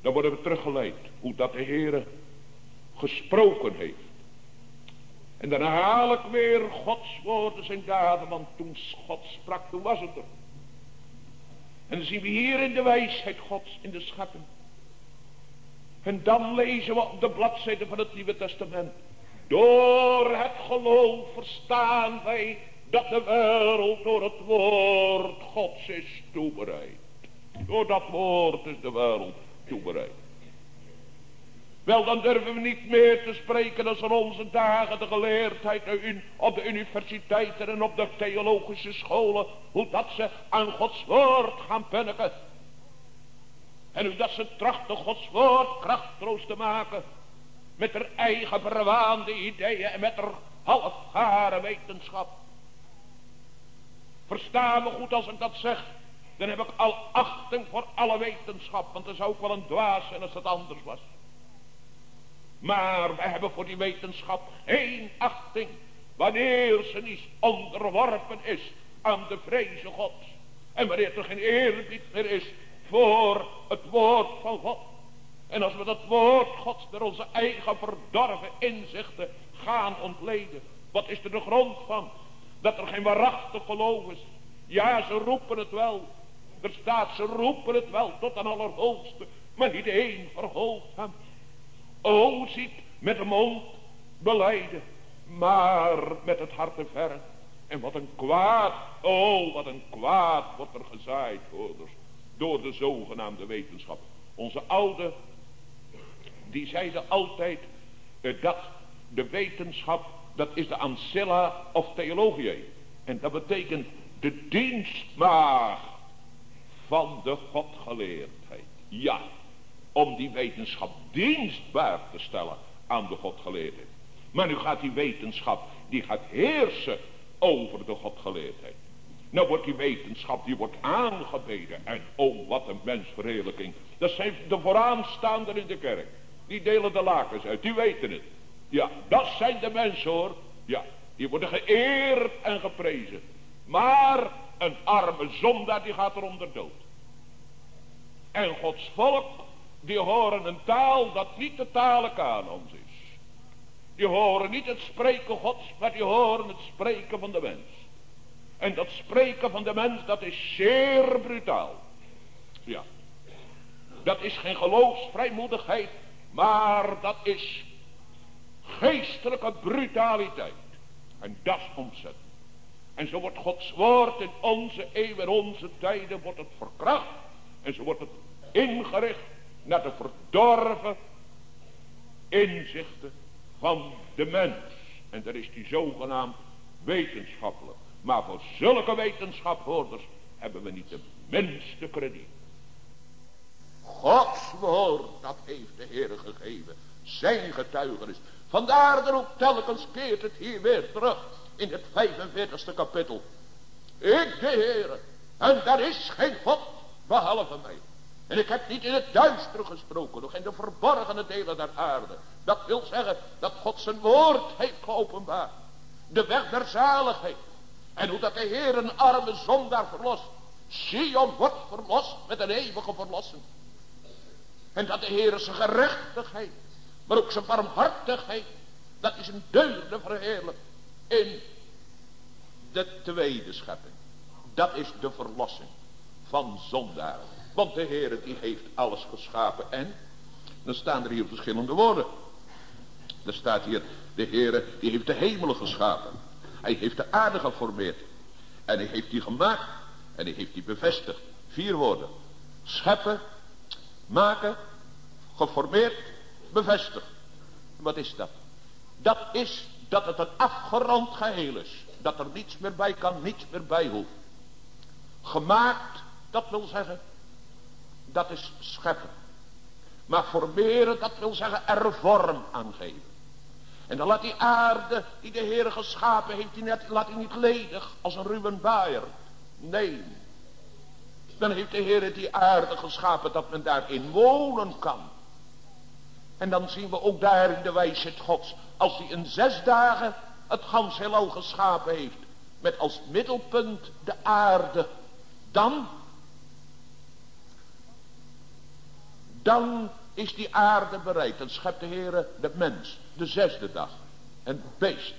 dan worden we teruggeleid hoe dat de Heere gesproken heeft. En dan herhaal ik weer Gods woorden zijn daden, want toen God sprak, toen was het er. En dan zien we hier in de wijsheid Gods in de schepping. En dan lezen we op de bladzijde van het Nieuwe Testament. Door het geloof verstaan wij dat de wereld door het woord Gods is toebereid. Door dat woord is de wereld toebereid. Wel, dan durven we niet meer te spreken als in onze dagen de geleerdheid op de universiteiten en op de theologische scholen. Hoe dat ze aan Gods woord gaan punniken. En hoe dat ze trachten Gods woord krachtroos te maken. Met haar eigen verwaande ideeën en met haar halfgare wetenschap. Versta me goed als ik dat zeg. Dan heb ik al achting voor alle wetenschap. Want dat zou ook wel een dwaas zijn als het anders was. Maar we hebben voor die wetenschap geen achting. Wanneer ze niet onderworpen is aan de vreze gods. En wanneer er geen eerbied meer is voor het woord van God. En als we dat woord gods door onze eigen verdorven inzichten gaan ontleden. Wat is er de grond van? Dat er geen waarachtig geloof is. Ja, ze roepen het wel. Er staat, ze roepen het wel tot een allerhoogste. Maar niet één verhoogt hem. O, ziet, met de mond beleiden, maar met het hart te ver. En wat een kwaad, oh, wat een kwaad wordt er gezaaid, hoorders, door de zogenaamde wetenschap. Onze oude, die zeiden altijd eh, dat de wetenschap, dat is de ancilla of theologie. En dat betekent de dienstmaag van de godgeleerdheid. Ja, om die wetenschap dienstbaar te stellen aan de godgeleerdheid. Maar nu gaat die wetenschap, die gaat heersen over de godgeleerdheid. Nou wordt die wetenschap, die wordt aangebeden. En oh, wat een mensverheerlijking. Dat zijn de vooraanstaanden in de kerk. Die delen de lakens uit, die weten het. Ja, dat zijn de mensen hoor. Ja, die worden geëerd en geprezen. Maar een arme zondaar die gaat eronder dood. En Gods volk die horen een taal dat niet de talen kanons is. Die horen niet het spreken gods, maar die horen het spreken van de mens. En dat spreken van de mens, dat is zeer brutaal. Ja. Dat is geen geloofsvrijmoedigheid, maar dat is geestelijke brutaliteit. En dat is ontzettend. En zo wordt Gods woord in onze eeuw en onze tijden wordt het verkracht. En zo wordt het ingericht naar de verdorven inzichten van de mens. En dat is die zogenaamd wetenschappelijk. Maar voor zulke wetenschaphoorders hebben we niet de minste krediet. Gods woord, dat heeft de Heer gegeven. Zijn getuigenis. Vandaar dan ook telkens keert het hier weer terug. In het 45ste kapittel. Ik de Heer. En daar is geen God behalve mij. En ik heb niet in het duister gesproken, nog in de verborgene delen der aarde. Dat wil zeggen dat God zijn woord heeft geopenbaard. De weg der zaligheid. En hoe dat de Heer een arme zondaar verlost. Sion wordt verlost met een eeuwige verlossing. En dat de Heer zijn gerechtigheid, maar ook zijn barmhartigheid Dat is een deugde verheerlijk in de tweede schepping. Dat is de verlossing van zondaren. Want de Heer die heeft alles geschapen en dan staan er hier verschillende woorden. Er staat hier, de Heer die heeft de hemelen geschapen. Hij heeft de aarde geformeerd. En hij heeft die gemaakt. En hij heeft die bevestigd. Vier woorden. Scheppen, maken, geformeerd, bevestigd. Wat is dat? Dat is dat het een afgerond geheel is. Dat er niets meer bij kan, niets meer bij hoeft. Gemaakt, dat wil zeggen, dat is scheppen. Maar formeren, dat wil zeggen er vorm aan geven. En dan laat die aarde die de Heer geschapen heeft, die net, laat hij niet ledig als een ruwe baaier. Nee. Dan heeft de Heer die aarde geschapen dat men daarin wonen kan. En dan zien we ook daar in de wijsheid gods. Als hij in zes dagen het gans heelal geschapen heeft. Met als middelpunt de aarde. Dan. Dan is die aarde bereid. Dan schept de Heer de mens. De zesde dag. En het beest.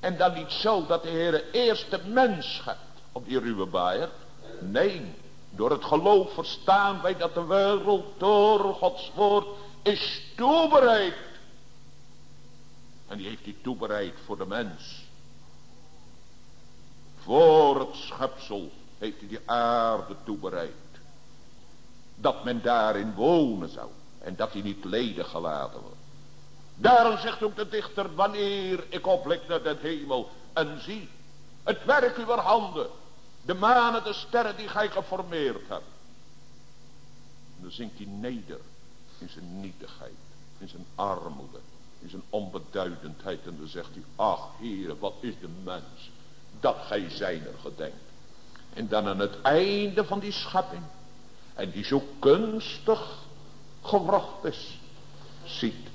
En dan niet zo dat de Heer eerst de mens schept. Op die ruwe baaier. Nee. Door het geloof verstaan wij dat de wereld door Gods woord is toebereid. En die heeft die toebereid voor de mens. Voor het schepsel heeft hij die aarde toebereid. Dat men daarin wonen zou. En dat hij niet ledig gelaten wordt. Daarom zegt ook de dichter, wanneer ik opblik naar de hemel en zie het werk uw handen, de manen, de sterren die gij geformeerd hebt. dan zinkt hij neder in zijn nietigheid, in zijn armoede, in zijn onbeduidendheid. En dan zegt hij, ach heren, wat is de mens, dat gij zijner gedenkt. En dan aan het einde van die schepping, en die zo kunstig gewrocht is, ziet.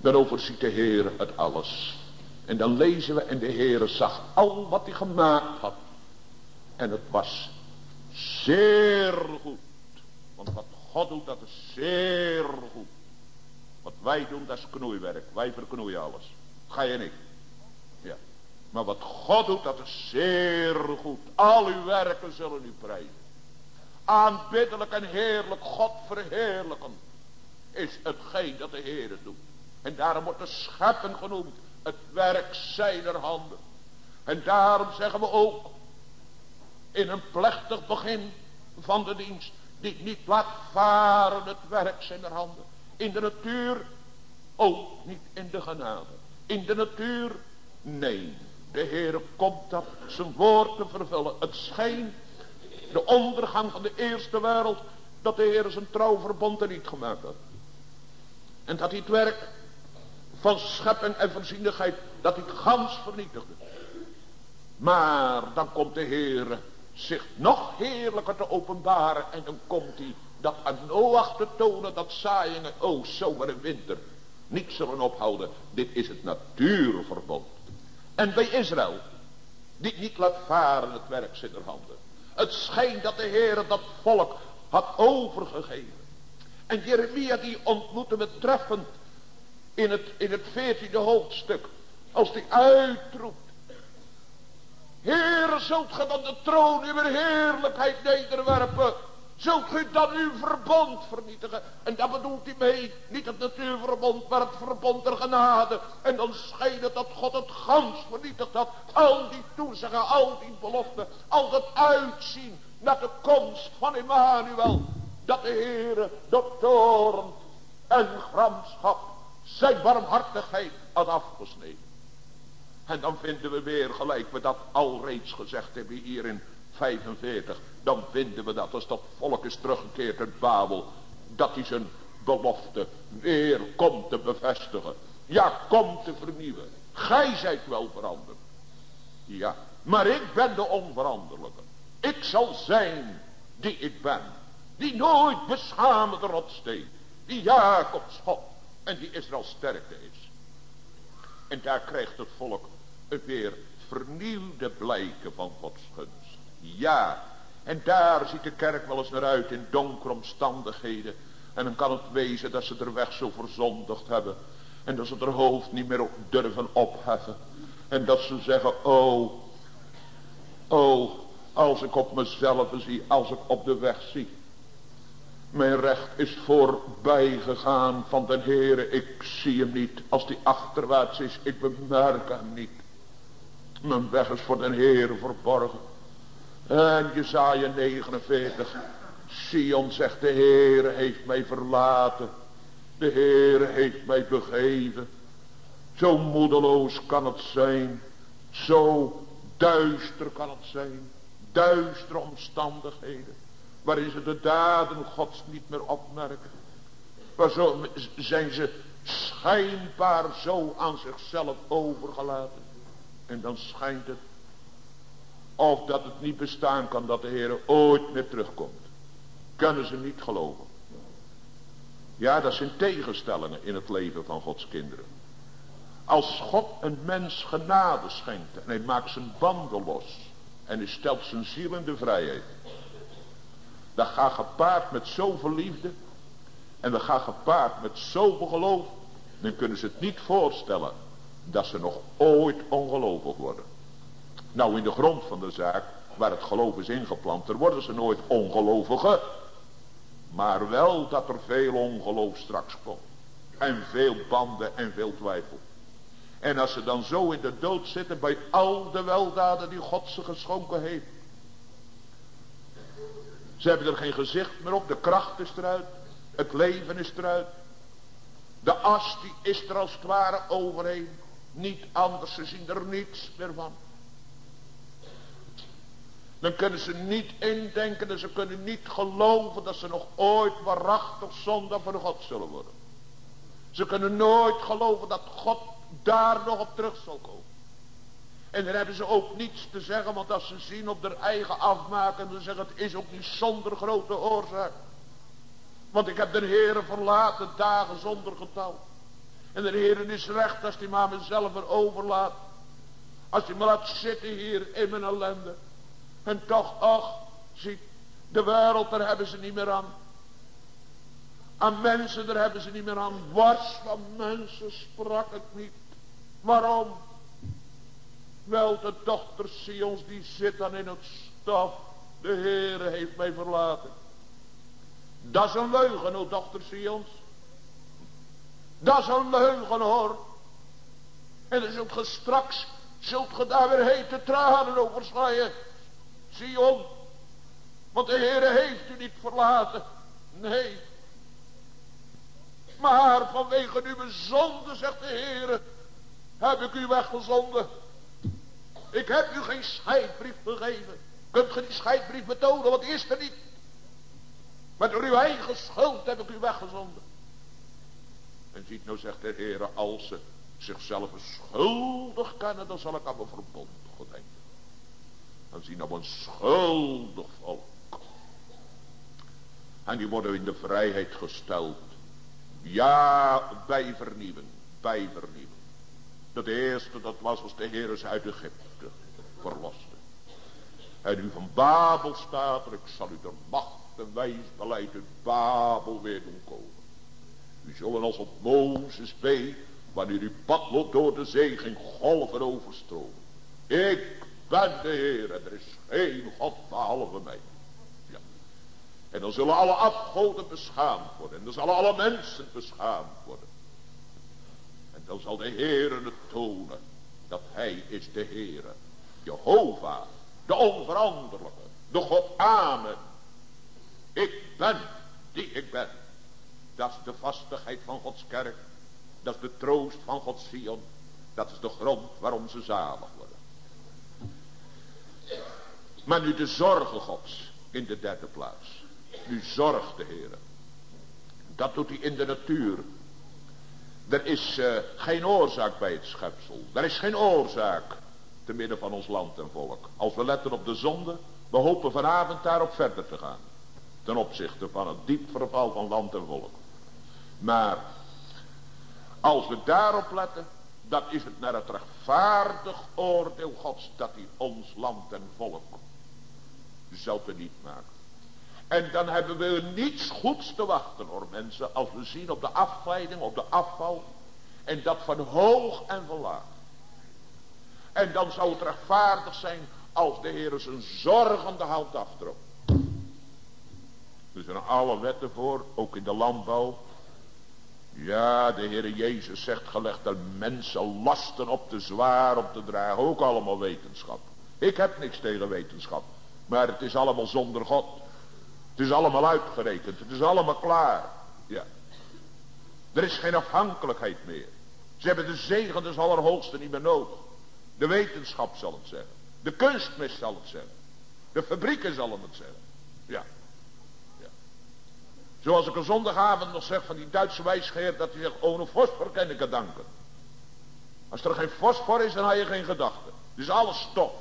Dan overziet de Heer het alles. En dan lezen we, en de Heer zag al wat hij gemaakt had. En het was zeer goed. Want wat God doet, dat is zeer goed. Wat wij doen, dat is knoeiwerk. Wij verknoeien alles. Ga je niet. Ja. Maar wat God doet, dat is zeer goed. Al uw werken zullen u prijzen. Aanbiddelijk en heerlijk God verheerlijken. Is hetgeen dat de Heer doet. En daarom wordt de scheppen genoemd. Het werk zijner handen. En daarom zeggen we ook. In een plechtig begin van de dienst die niet laat varen het werk zijn er handen. In de natuur, ook niet in de genade. In de natuur, nee. De Heer komt dat zijn woord te vervullen. Het schijnt, de ondergang van de eerste wereld, dat de Heer zijn trouwverbond er niet gemaakt had. En dat hij het werk van schepping en voorzienigheid, dat hij gans vernietigde. Maar dan komt de Heer zich nog heerlijker te openbaren. En dan komt hij dat aan Noach te tonen dat zaaien oh zomer en winter niet zullen ophouden. Dit is het natuurverbond. En bij Israël, die niet laat varen het werk er handen. Het schijnt dat de Heer dat volk had overgegeven. En Jeremia die ontmoette we treffend in het, in het veertiende hoofdstuk. Als die uitroept Heer, zult ge dan de troon uw heerlijkheid nederwerpen? Zult ge dan uw verbond vernietigen? En daar bedoelt hij mee, niet het natuurverbond, maar het verbond der genade. En dan schijnt het dat God het gans vernietigd had. Al die toezeggen, al die beloften, al dat uitzien naar de komst van Emmanuel. Dat de Heere door toren en gramschap zijn barmhartigheid had afgesneden. En dan vinden we weer gelijk we dat al reeds gezegd hebben hier in 45. Dan vinden we dat als dat volk is teruggekeerd uit Babel. Dat hij zijn belofte weer komt te bevestigen. Ja, komt te vernieuwen. Gij zijt wel veranderd. Ja, maar ik ben de onveranderlijke. Ik zal zijn die ik ben. Die nooit beschaamde rotsteek. Die Jacobs God en die Israël sterkte is. En daar krijgt het volk weer vernieuwde blijken van Gods. Ja, en daar ziet de kerk wel eens naar uit in donkere omstandigheden. En dan kan het wezen dat ze er weg zo verzondigd hebben. En dat ze er hoofd niet meer op durven opheffen. En dat ze zeggen, oh, oh, als ik op mezelf zie, als ik op de weg zie. Mijn recht is voorbij gegaan van de Heere. Ik zie hem niet. Als die achterwaarts is, ik bemerk hem niet. Mijn weg is voor de Heere verborgen. En Jezaja 49. Sion zegt, de Heere heeft mij verlaten. De Heere heeft mij begeven. Zo moedeloos kan het zijn. Zo duister kan het zijn. Duistere omstandigheden. Waarin ze de daden gods niet meer opmerken. Waar zo zijn ze schijnbaar zo aan zichzelf overgelaten. En dan schijnt het. Of dat het niet bestaan kan dat de Heer ooit meer terugkomt. Kunnen ze niet geloven. Ja, dat zijn tegenstellingen in het leven van Gods kinderen. Als God een mens genade schenkt en hij maakt zijn banden los. En hij stelt zijn ziel in de vrijheid. Dat gaat gepaard met zoveel liefde. En dat gaat gepaard met zoveel geloof. Dan kunnen ze het niet voorstellen dat ze nog ooit ongelovig worden. Nou in de grond van de zaak, waar het geloof is ingeplant, daar worden ze nooit ongelovigen. Maar wel dat er veel ongeloof straks komt. En veel banden en veel twijfel. En als ze dan zo in de dood zitten bij al de weldaden die God ze geschonken heeft. Ze hebben er geen gezicht meer op. De kracht is eruit. Het leven is eruit. De as die is er als het ware overheen. Niet anders. Ze zien er niets meer van. Dan kunnen ze niet indenken en ze kunnen niet geloven dat ze nog ooit waarachtig zondag voor God zullen worden. Ze kunnen nooit geloven dat God daar nog op terug zal komen. En dan hebben ze ook niets te zeggen, want als ze zien op hun eigen afmaken, dan zeggen het is ook niet zonder grote oorzaak. Want ik heb de Heeren verlaten dagen zonder getal. En de Heeren is recht als hij maar mezelf erover laat. Als hij me laat zitten hier in mijn ellende. En toch, ach, zie, de wereld, daar hebben ze niet meer aan. Aan mensen, daar hebben ze niet meer aan. Was van mensen sprak het niet. Waarom? Wel, de dochter Sions, die zit dan in het stof. De Heere heeft mij verlaten. Dat is een leugen, o dochter Sions. Dat is een leugen, hoor. En dan zult ge straks, zult ge daar weer hete tranen over Sion. Want de Heere heeft u niet verlaten. Nee. Maar vanwege uw zonde, zegt de Heere, heb ik u weggezonden. Ik heb u geen scheidbrief gegeven. Kunt ge die scheidbrief betonen, want is er niet. Door uw eigen schuld heb ik u weggezonden. En ziet nou, zegt de Heer, als ze zichzelf schuldig kennen, dan zal ik aan mijn verbond gedenken. Dan zien nou een schuldig volk. En die worden in de vrijheid gesteld. Ja, bij vernieuwen, bij vernieuwen. Dat eerste, dat was als de Heer uit Egypte verloste. En u van Babel staat ik zal u de macht en wijs beleid uit Babel weer doen komen. U zullen als op Mozes bee, wanneer u padlot door de zee ging golven overstromen. Ik ben de Heer en er is geen God behalve mij. Ja. En dan zullen alle afgoden beschaamd worden. En dan zullen alle mensen beschaamd worden. En dan zal de Heer het tonen dat hij is de Heer. Jehovah, de onveranderlijke, de God Amen. Ik ben die ik ben. Dat is de vastigheid van Gods kerk. Dat is de troost van Gods Sion. Dat is de grond waarom ze zalig. Maar nu de zorgen Gods in de derde plaats. Nu zorgt de Heer. Dat doet hij in de natuur. Er is uh, geen oorzaak bij het schepsel. Er is geen oorzaak te midden van ons land en volk. Als we letten op de zonde, we hopen vanavond daarop verder te gaan. Ten opzichte van het diep verval van land en volk. Maar als we daarop letten, dan is het naar het rechtvaardig oordeel Gods dat hij ons land en volk te niet maken. En dan hebben we niets goeds te wachten hoor mensen, als we zien op de afleiding, op de afval. En dat van hoog en van laag. En dan zou het rechtvaardig zijn als de Heer zijn zorgende hand aftrok. Er zijn alle wetten voor, ook in de landbouw. Ja, de Heer Jezus zegt gelegd dat mensen lasten op te zwaar op te dragen. Ook allemaal wetenschap. Ik heb niks tegen wetenschap. Maar het is allemaal zonder God. Het is allemaal uitgerekend. Het is allemaal klaar. Ja. Er is geen afhankelijkheid meer. Ze hebben de zegen des allerhoogste niet meer nodig. De wetenschap zal het zeggen. De kunstmis zal het zeggen. De fabrieken zullen het zeggen. Ja. ja. Zoals ik een zondagavond nog zeg van die Duitse wijsgeer. Dat hij zegt, ohne fosfor kan ik het danken. Als er geen fosfor is, dan heb je geen gedachte. Dus alles stof.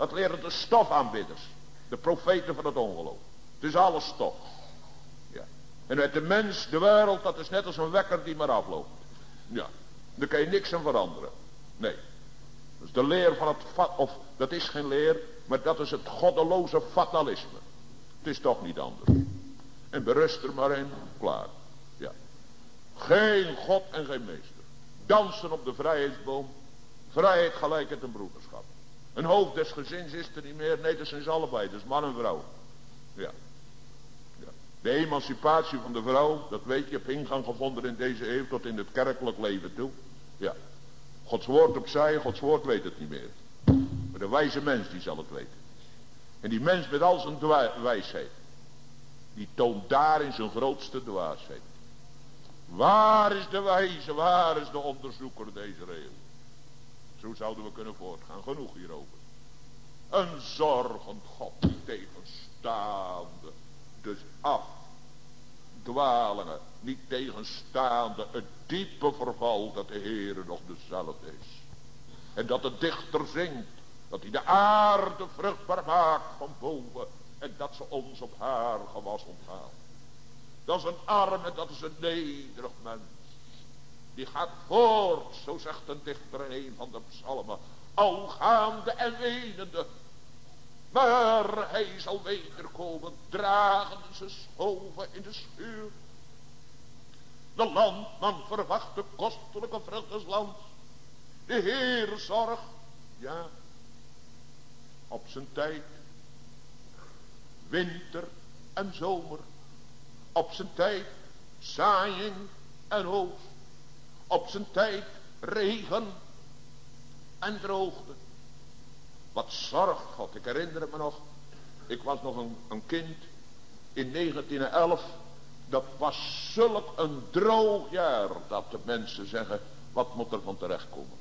Dat leren de stofaanbidders. De profeten van het ongeloof. Het is alles stof. Ja. En met de mens, de wereld, dat is net als een wekker die maar afloopt. Ja. Daar kan je niks aan veranderen. Nee. Is de leer van het of dat is geen leer, maar dat is het goddeloze fatalisme. Het is toch niet anders. En berust er maar in, klaar. Ja. Geen God en geen meester. Dansen op de vrijheidsboom. Vrijheid, gelijkheid en broederschap. Een hoofd des gezins is er niet meer. Nee, dat zijn ze allebei. Is man en vrouw. Ja. ja. De emancipatie van de vrouw, dat weet je, heeft ingang gevonden in deze eeuw tot in het kerkelijk leven toe. Ja. Gods woord opzij, Gods woord weet het niet meer. Maar de wijze mens die zal het weten. En die mens met al zijn wijsheid. Die toont daarin zijn grootste dwaasheid. Waar is de wijze, waar is de onderzoeker deze eeuw? Zo zouden we kunnen voortgaan. Genoeg hierover. Een zorgend God tegenstaande. Dus af. Dwalingen. Niet tegenstaande. Het diepe verval dat de Heere nog dezelfde is. En dat de dichter zingt. Dat hij de aarde vruchtbaar maakt van boven. En dat ze ons op haar gewas onthaalt. Dat is een arme, dat is een nederig mens. Die gaat voort, zo zegt een dichter in een van de psalmen. Al gaande en wenende. Maar hij zal wederkomen, dragende zijn schoven in de schuur. De landman verwacht de kostelijke vrucht des lands. De Heer zorgt, ja, op zijn tijd. Winter en zomer. Op zijn tijd zaaiing en oogst op zijn tijd regen en droogte. Wat zorg God. Ik herinner me nog. Ik was nog een, een kind. In 1911. Dat was zulk een droog jaar. Dat de mensen zeggen. Wat moet er van terechtkomen.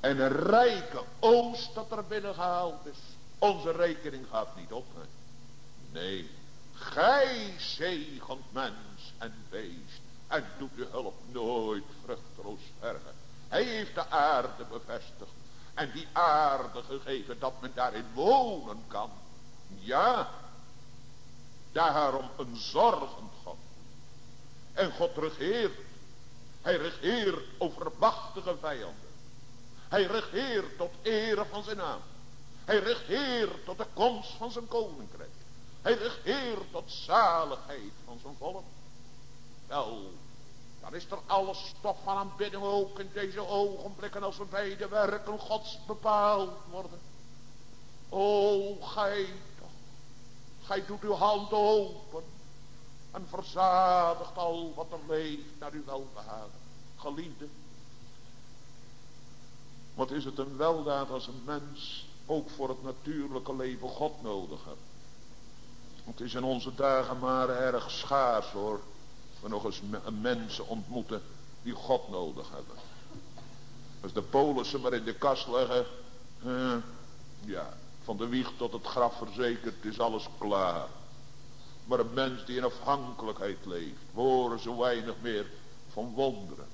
En een rijke oost dat er binnen gehaald is. Onze rekening gaat niet op. Nee. Gij zegent mens en beest en doet uw hulp nooit vruchteloos vergen. Hij heeft de aarde bevestigd. En die aarde gegeven dat men daarin wonen kan. Ja. Daarom een zorgend God. En God regeert. Hij regeert over machtige vijanden. Hij regeert tot ere van zijn naam. Hij regeert tot de komst van zijn koninkrijk. Hij regeert tot zaligheid van zijn volk. Wel, dan is er alle stof van aanbidding ook in deze ogenblikken als we bij de werken gods bepaald worden. O, gij toch, gij doet uw hand open en verzadigt al wat er leeft naar uw welbehagen. Geliefde, wat is het een weldaad als een mens ook voor het natuurlijke leven God nodig heeft. Het is in onze dagen maar erg schaars hoor we nog eens mensen ontmoeten die God nodig hebben. Als de polissen maar in de kast leggen. ja, van de wieg tot het graf verzekerd is alles klaar. Maar een mens die in afhankelijkheid leeft. Horen zo weinig meer van wonderen.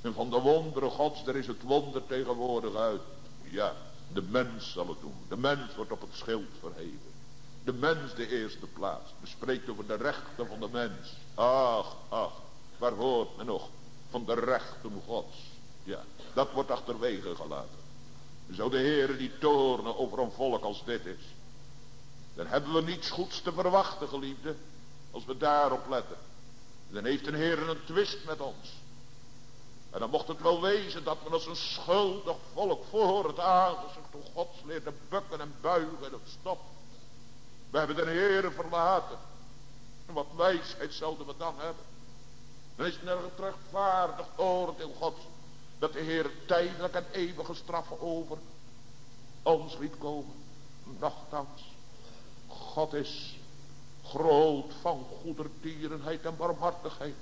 En van de wonderen gods, er is het wonder tegenwoordig uit. Ja, de mens zal het doen. De mens wordt op het schild verheven. De mens de eerste plaats. We spreken over de rechten van de mens. Ach, ach, waar hoort men nog van de rechten gods? Ja, dat wordt achterwege gelaten. Zou de Heer die toornen over een volk als dit is. Dan hebben we niets goeds te verwachten, geliefde. Als we daarop letten. Dan heeft een Heer een twist met ons. En dan mocht het wel wezen dat men als een schuldig volk voor het aangezicht van Gods leerde bukken en buigen en het. We hebben de Heere verlaten. En wat wijsheid zouden we dan hebben? Dan is nergens rechtvaardig oordeel Gods. Dat de Heer tijdelijk en eeuwige straffen over ons liet komen. Nochtans, God is groot van goedertierenheid en barmhartigheid.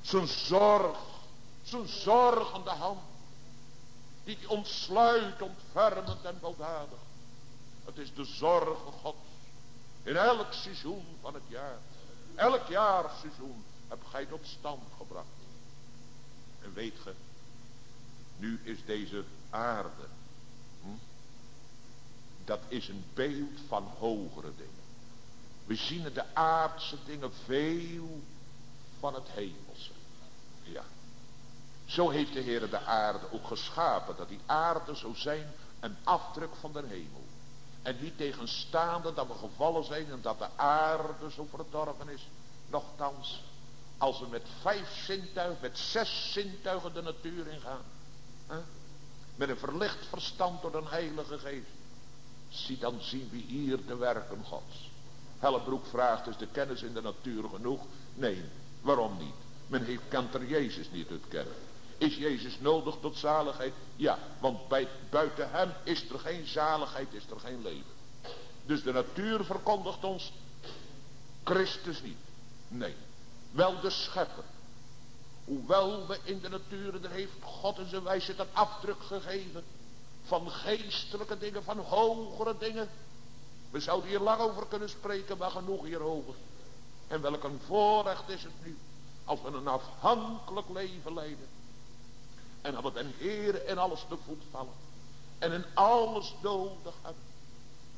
Zijn zorg, zijn zorgende hand, die ontsluit, ontfermend en weldadig. Het is de zorg God in elk seizoen van het jaar. Elk jaarseizoen heb gij tot stand gebracht. En weet ge, nu is deze aarde, hm, dat is een beeld van hogere dingen. We zien de aardse dingen veel van het hemelse. Ja. Zo heeft de Heer de aarde ook geschapen. Dat die aarde zou zijn een afdruk van de hemel. En niet tegenstaande dat we gevallen zijn en dat de aarde zo verdorven is. Nochtans, als we met vijf zintuigen, met zes zintuigen de natuur ingaan. Hè? Met een verlicht verstand door een heilige geest. Zie dan zien we hier de werken gods. Hellebroek vraagt, is de kennis in de natuur genoeg? Nee, waarom niet? Men heeft, kan er Jezus niet uit kennen. Is Jezus nodig tot zaligheid? Ja, want bij, buiten hem is er geen zaligheid, is er geen leven. Dus de natuur verkondigt ons Christus niet. Nee, wel de schepper. Hoewel we in de natuur, er heeft God in zijn wijsheid een afdruk gegeven. Van geestelijke dingen, van hogere dingen. We zouden hier lang over kunnen spreken, maar genoeg hierover. En welk een voorrecht is het nu, als we een afhankelijk leven leiden. En we den Heer in alles te voet vallen. En in alles nodig hebben.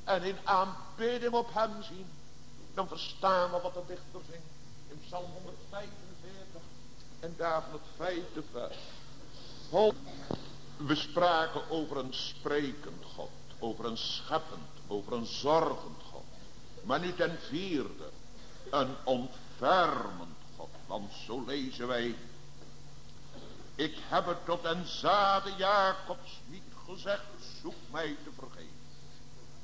En in aanbidding op hem zien. Dan verstaan we wat de dichter zingt. In Psalm 145. En daar van het vijfde vers. We spraken over een sprekend God. Over een scheppend. Over een zorgend God. Maar nu ten vierde. Een ontfermend God. Want zo lezen wij ik heb het tot een zade Jacobs niet gezegd, zoek mij te vergeven.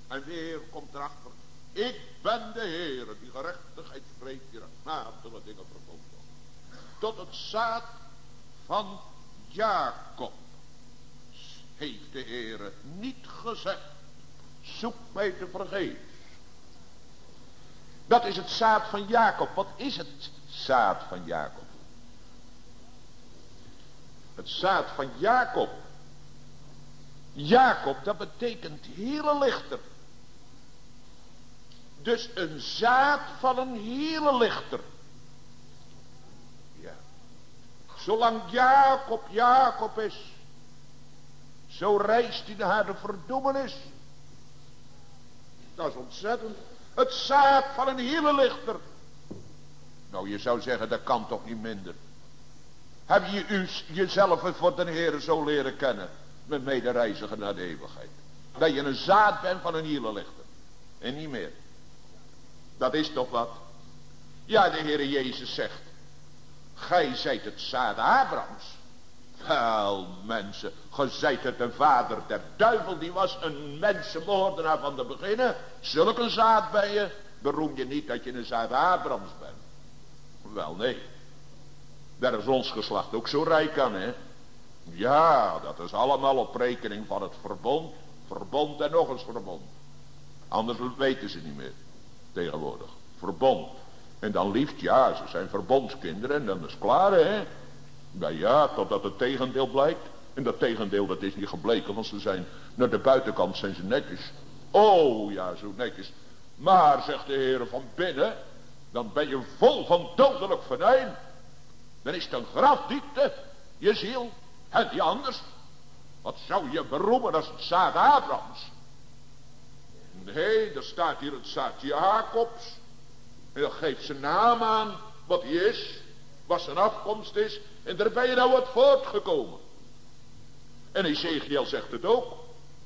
En weer komt erachter, ik ben de Heer die gerechtigheid spreekt, die rechtmatige dingen verboden. Tot het zaad van Jacob heeft de Heer niet gezegd, zoek mij te vergeven. Dat is het zaad van Jacob. Wat is het zaad van Jacob? Het zaad van Jacob. Jacob, dat betekent hele lichter. Dus een zaad van een hele lichter. Ja. Zolang Jacob Jacob is. Zo reist hij naar de verdoemenis. Dat is ontzettend. Het zaad van een hele lichter. Nou, je zou zeggen, dat kan toch niet minder. Heb je jezelf voor de Heer zo leren kennen. Met medereiziger naar de eeuwigheid. Dat je een zaad bent van een hielenlichter. En niet meer. Dat is toch wat. Ja, de Heer Jezus zegt. Gij zijt het zaad Abrahams. Wel mensen, gij zijt het een vader der duivel. Die was een mensenmoordenaar van de beginnen. Zulk een zaad ben je. Beroem je niet dat je een zaad Abrahams bent. Wel nee. Daar is ons geslacht ook zo rijk aan, hè. Ja, dat is allemaal op rekening van het verbond. Verbond en nog eens verbond. Anders weten ze niet meer. Tegenwoordig. Verbond. En dan liefst, ja, ze zijn verbondskinderen en dan is klaar, hè. Nou ja, totdat het tegendeel blijkt. En dat tegendeel, dat is niet gebleken, want ze zijn, naar de buitenkant zijn ze netjes. Oh, ja, zo netjes. Maar, zegt de Heer van binnen, dan ben je vol van dodelijk venijn. Dan is het een grafdiepte, je ziel, en die anders. Wat zou je beroemen als het zaad Abrahams? Nee, er staat hier het zaad Jacobs. En dat geeft zijn naam aan, wat hij is, wat zijn afkomst is. En daar ben je nou wat voortgekomen. En Ezekiel zegt het ook.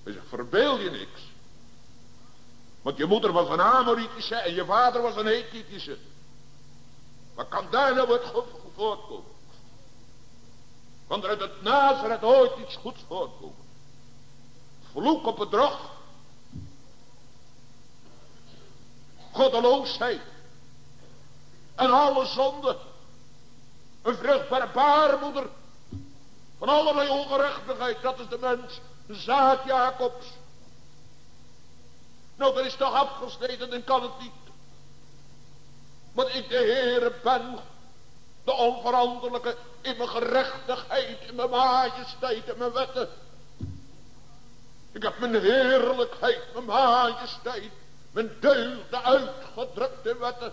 Hij zegt, verbeel je niks. Want je moeder was een Amoritische en je vader was een Hethitische. Wat kan daar nou wat voortkomen? Want er uit het Nazareth ooit iets goeds voortkomen. Vloek op bedrog. Goddeloosheid. En alle zonde. Een vruchtbare baarmoeder. Van allerlei ongerechtigheid. Dat is de mens. Zaad Jacobs. Nou, dat is toch afgesneden en kan het niet. Maar ik de Heere ben. De onveranderlijke in mijn gerechtigheid, in mijn majesteit, in mijn wetten. Ik heb mijn heerlijkheid, mijn majesteit, mijn deugden uitgedrukt in wetten.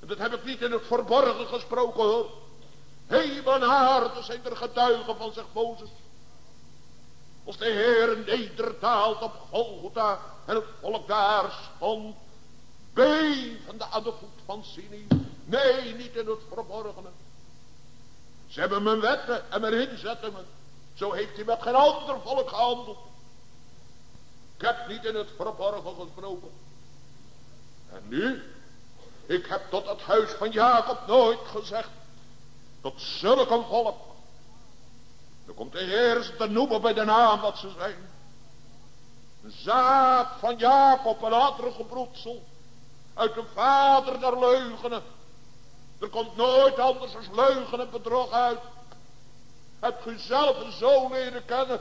En dat heb ik niet in het verborgen gesproken hoor. Hemel en aarde zijn er getuigen van, zegt Mozes. Als de Heer nederdaalt op Golgotha en het volk daar stond. Bevende aan de voet van Sinai. Nee, niet in het verborgene. Ze hebben mijn wetten en mijn inzettingen. Zo heeft hij met geen ander volk gehandeld. Ik heb niet in het verborgen gesproken. En nu, ik heb tot het huis van Jacob nooit gezegd. Tot zulk een volk. Dan komt de Heer ze te noemen bij de naam wat ze zijn. Een zaad van Jacob, een andere gebroedsel. Uit de vader der leugenen. Er komt nooit anders dan leugen en bedrog uit. Heb u zelf een zo leren kennen.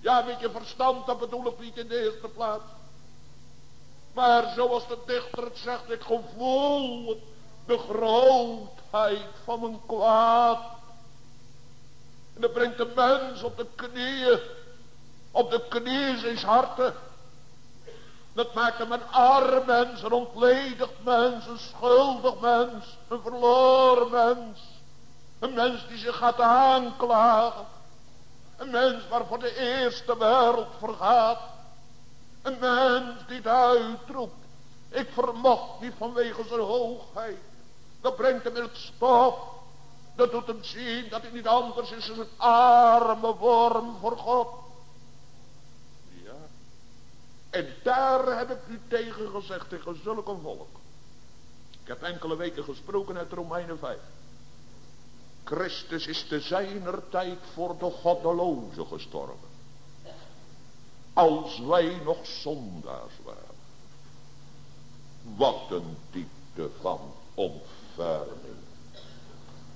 Ja, met je verstand, dat bedoel ik niet in de eerste plaats. Maar zoals de dichter het zegt, ik gevoel de grootheid van mijn kwaad. En dat brengt de mens op de knieën, op de knieën zijn harten. Dat maakt hem een arm mens, een ontledigd mens, een schuldig mens, een verloren mens. Een mens die zich gaat aanklagen. Een mens waarvoor de eerste wereld vergaat. Een mens die het uitroept. Ik vermocht niet vanwege zijn hoogheid. Dat brengt hem in het stof. Dat doet hem zien dat hij niet anders is dan een arme worm voor God. En daar heb ik u tegen gezegd, tegen zulke volk. Ik heb enkele weken gesproken uit Romeinen 5. Christus is te zijner tijd voor de goddeloze gestorven. Als wij nog zondaars waren. Wat een diepte van ontferming.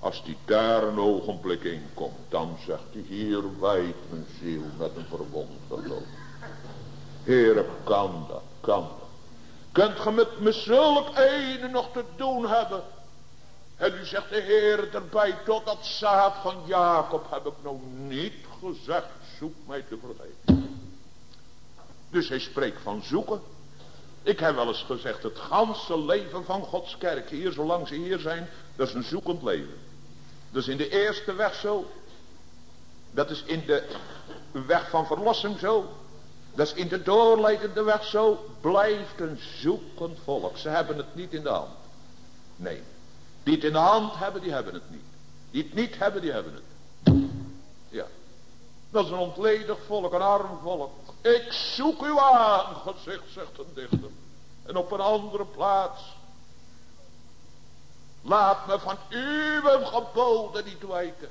Als die daar een ogenblik in komt, dan zegt hij, hier wijt mijn ziel met een verwond geloof. Heere, kan dat, kan dat. Kunt ge met me zulk ene nog te doen hebben? En u zegt de Heer erbij, tot dat zaad van Jacob heb ik nog niet gezegd, zoek mij te vergeten. Dus hij spreekt van zoeken. Ik heb wel eens gezegd, het ganse leven van Gods kerk hier, zolang ze hier zijn, dat is een zoekend leven. Dat is in de eerste weg zo. Dat is in de weg van verlossing zo. Dat is in de doorleidende weg zo. Blijft een zoekend volk. Ze hebben het niet in de hand. Nee. Die het in de hand hebben, die hebben het niet. Die het niet hebben, die hebben het. Ja. Dat is een ontledig volk, een arm volk. Ik zoek u aan, gezicht, zegt een dichter. En op een andere plaats. Laat me van uw geboden niet wijken.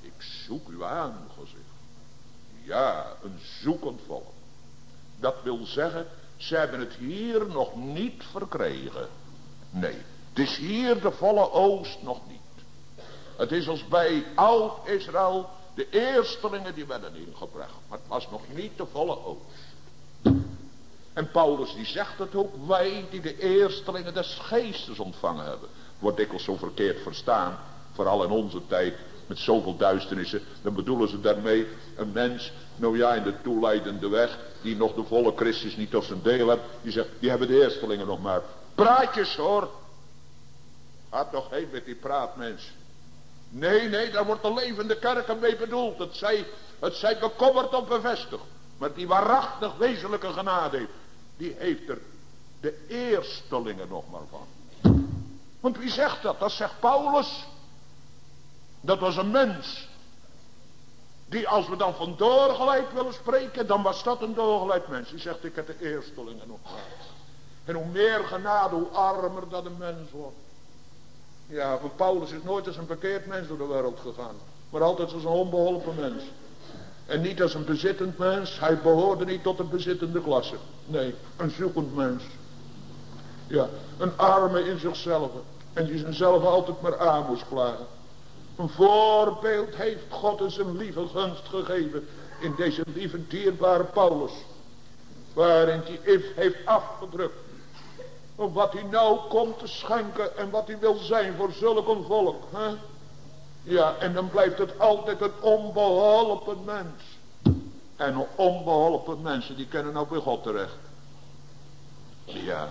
Ik zoek u aan, gezicht. Ja, een zoekend volk. Dat wil zeggen, ze hebben het hier nog niet verkregen. Nee, het is hier de volle oost nog niet. Het is als bij oud Israël, de eerstelingen die werden ingebracht. Maar het was nog niet de volle oost. En Paulus die zegt het ook, wij die de eerstelingen des geestes ontvangen hebben. Wordt dikwijls zo verkeerd verstaan, vooral in onze tijd met zoveel duisternissen. Dan bedoelen ze daarmee een mens, nou ja, in de toeleidende weg, die nog de volle Christus niet tot zijn deel hebt. Die zegt, die hebben de eerstelingen nog maar. Praatjes hoor. Gaat toch heen met die praatmens. Nee, nee, daar wordt de levende kerken mee bedoeld. Het zij, het zij bekommerd of bevestigd. Maar die waarachtig wezenlijke genade, die heeft er de eerstelingen nog maar van. Want wie zegt dat? Dat zegt Paulus. Dat was een mens. Die als we dan van doorgeleid willen spreken. Dan was dat een doorgeleid mens. Die zegt ik heb de eerstelingen nog gehad. En hoe meer genade hoe armer dat een mens wordt. Ja, Paulus is nooit als een bekeerd mens door de wereld gegaan. Maar altijd als een onbeholpen mens. En niet als een bezittend mens. Hij behoorde niet tot een bezittende klasse. Nee, een zoekend mens. Ja, een arme in zichzelf. En die zichzelf altijd maar aan moest klagen. Een voorbeeld heeft God in zijn lieve gunst gegeven. In deze lieve dierbare Paulus. Waarin hij heeft afgedrukt. Wat hij nou komt te schenken en wat hij wil zijn voor zulk een volk. Hè? Ja, en dan blijft het altijd een onbeholpen mens. En onbeholpen mensen, die kennen nou bij God terecht. Ja.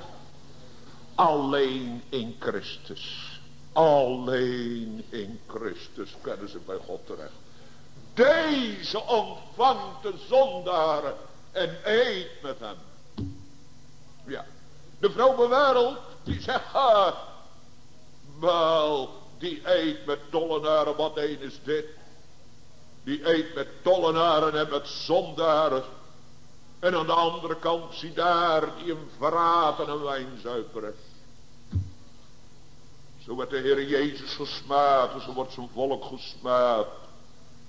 Alleen in Christus. Alleen in Christus kennen ze bij God terecht. Deze ontvangt de zondaren en eet met hem. Ja. De vrome wereld, die zegt, ha, wel, die eet met tollenaren, wat een is dit? Die eet met tollenaren en met zondaren. En aan de andere kant zie daar die een verraad en een wijnzuiper. Zo werd de Heer Jezus gesmaad en zo wordt zijn volk gesmaad.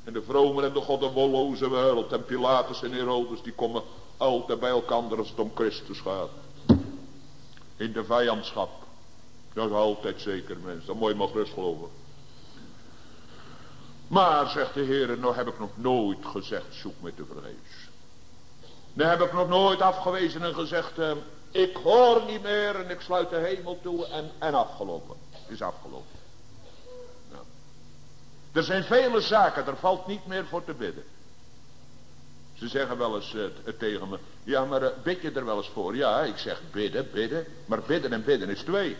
En de vromen en de goddenwolloze wereld en Pilatus en Herodes die komen altijd bij elkaar als het om Christus gaat. In de vijandschap. Dat is altijd zeker mensen. Dat moet je maar gerust geloven. Maar, zegt de Heer, nou heb ik nog nooit gezegd, zoek me te vergeefs. Nou heb ik nog nooit afgewezen en gezegd, eh, ik hoor niet meer en ik sluit de hemel toe en, en afgelopen. Is afgelopen. Nou. Er zijn vele zaken, er valt niet meer voor te bidden. Ze zeggen wel eens uh, tegen me, ja maar uh, bid je er wel eens voor? Ja, ik zeg bidden, bidden, maar bidden en bidden is twee.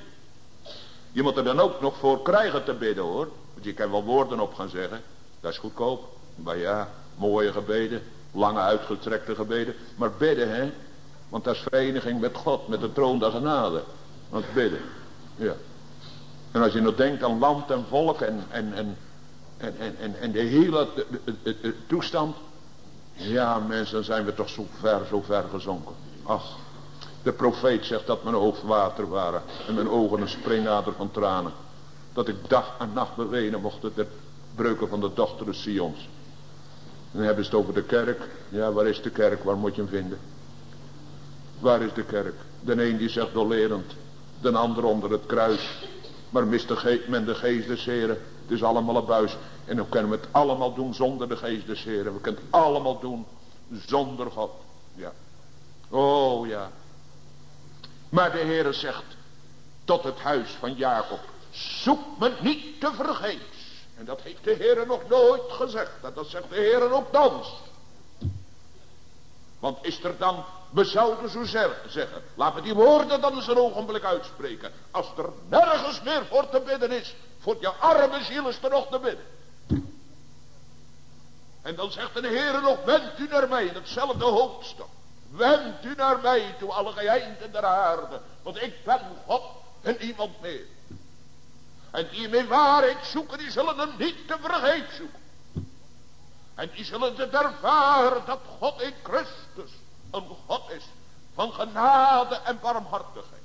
Je moet er dan ook nog voor krijgen te bidden hoor. Want je kan wel woorden op gaan zeggen. Dat is goedkoop. Maar ja, mooie gebeden. Lange uitgetrekte gebeden. Maar bidden hè. Want dat is vereniging met God. Met de troon der genade. Want bidden. Ja. En als je nog denkt aan land en volk en, en, en, en, en, en de hele toestand. Ja mensen, dan zijn we toch zo ver, zo ver gezonken. Ach. De profeet zegt dat mijn ogen water waren en mijn ogen een springader van tranen. Dat ik dag en nacht bewenen mocht de breuken van de dochteren Sions. En dan hebben ze het over de kerk. Ja, waar is de kerk? Waar moet je hem vinden? Waar is de kerk? De een die zegt dolerend. De ander onder het kruis. Maar mist de men de geest des heren. Het is allemaal een buis. En dan kunnen we het allemaal doen zonder de geest des heren. We kunnen het allemaal doen zonder God. Ja. Oh ja. Maar de Heere zegt tot het huis van Jacob. Zoek me niet te vergeefs. En dat heeft de Heere nog nooit gezegd. Dat zegt de Heere ook dans. Want is er dan, we zouden zo zeggen, laten we die woorden dan eens een ogenblik uitspreken. Als er nergens meer voor te bidden is, voor je arme ziel is er nog te bidden. En dan zegt de Heere nog, wend u naar mij in hetzelfde hoofdstuk. Wend u naar mij toe, alle geinden der aarde. Want ik ben God en niemand meer. En die mijn waarheid zoeken, die zullen hem niet te vergeet zoeken. En die zullen het ervaren dat God in Christus een God is van genade en barmhartigheid.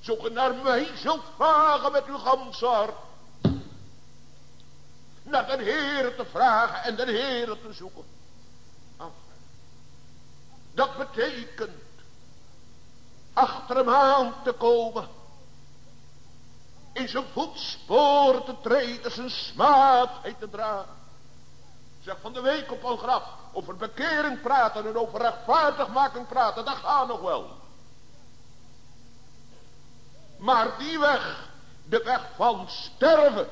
Zoeken naar mij zult vragen met uw ganse. Naar de Heer te vragen en de Heer te zoeken. Dat betekent achter hem aan te komen. In zijn voetspoor te treden, zijn smaadheid te dragen. Zeg van de week op een graf. Over bekering praten en over rechtvaardigmaking praten, dat gaat nog wel. Maar die weg, de weg van sterven.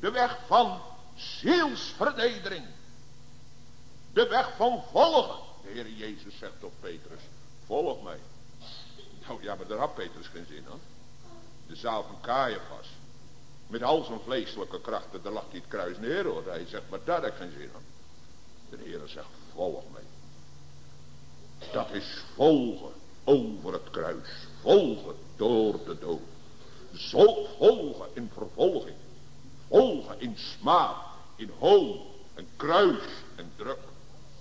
De weg van zielsvernedering. De weg van volgen. De Heer Jezus zegt tot Petrus, volg mij. Nou ja, maar daar had Petrus geen zin aan. De zaal van Caiaphas. Met al zijn vleeselijke krachten, daar lag hij het kruis neer hoor. Hij zegt, maar daar heb ik geen zin. De Heer zegt, volg mij. Dat is volgen over het kruis. Volgen door de dood. Zo volgen in vervolging. Volgen in smaad, in hoon en kruis en druk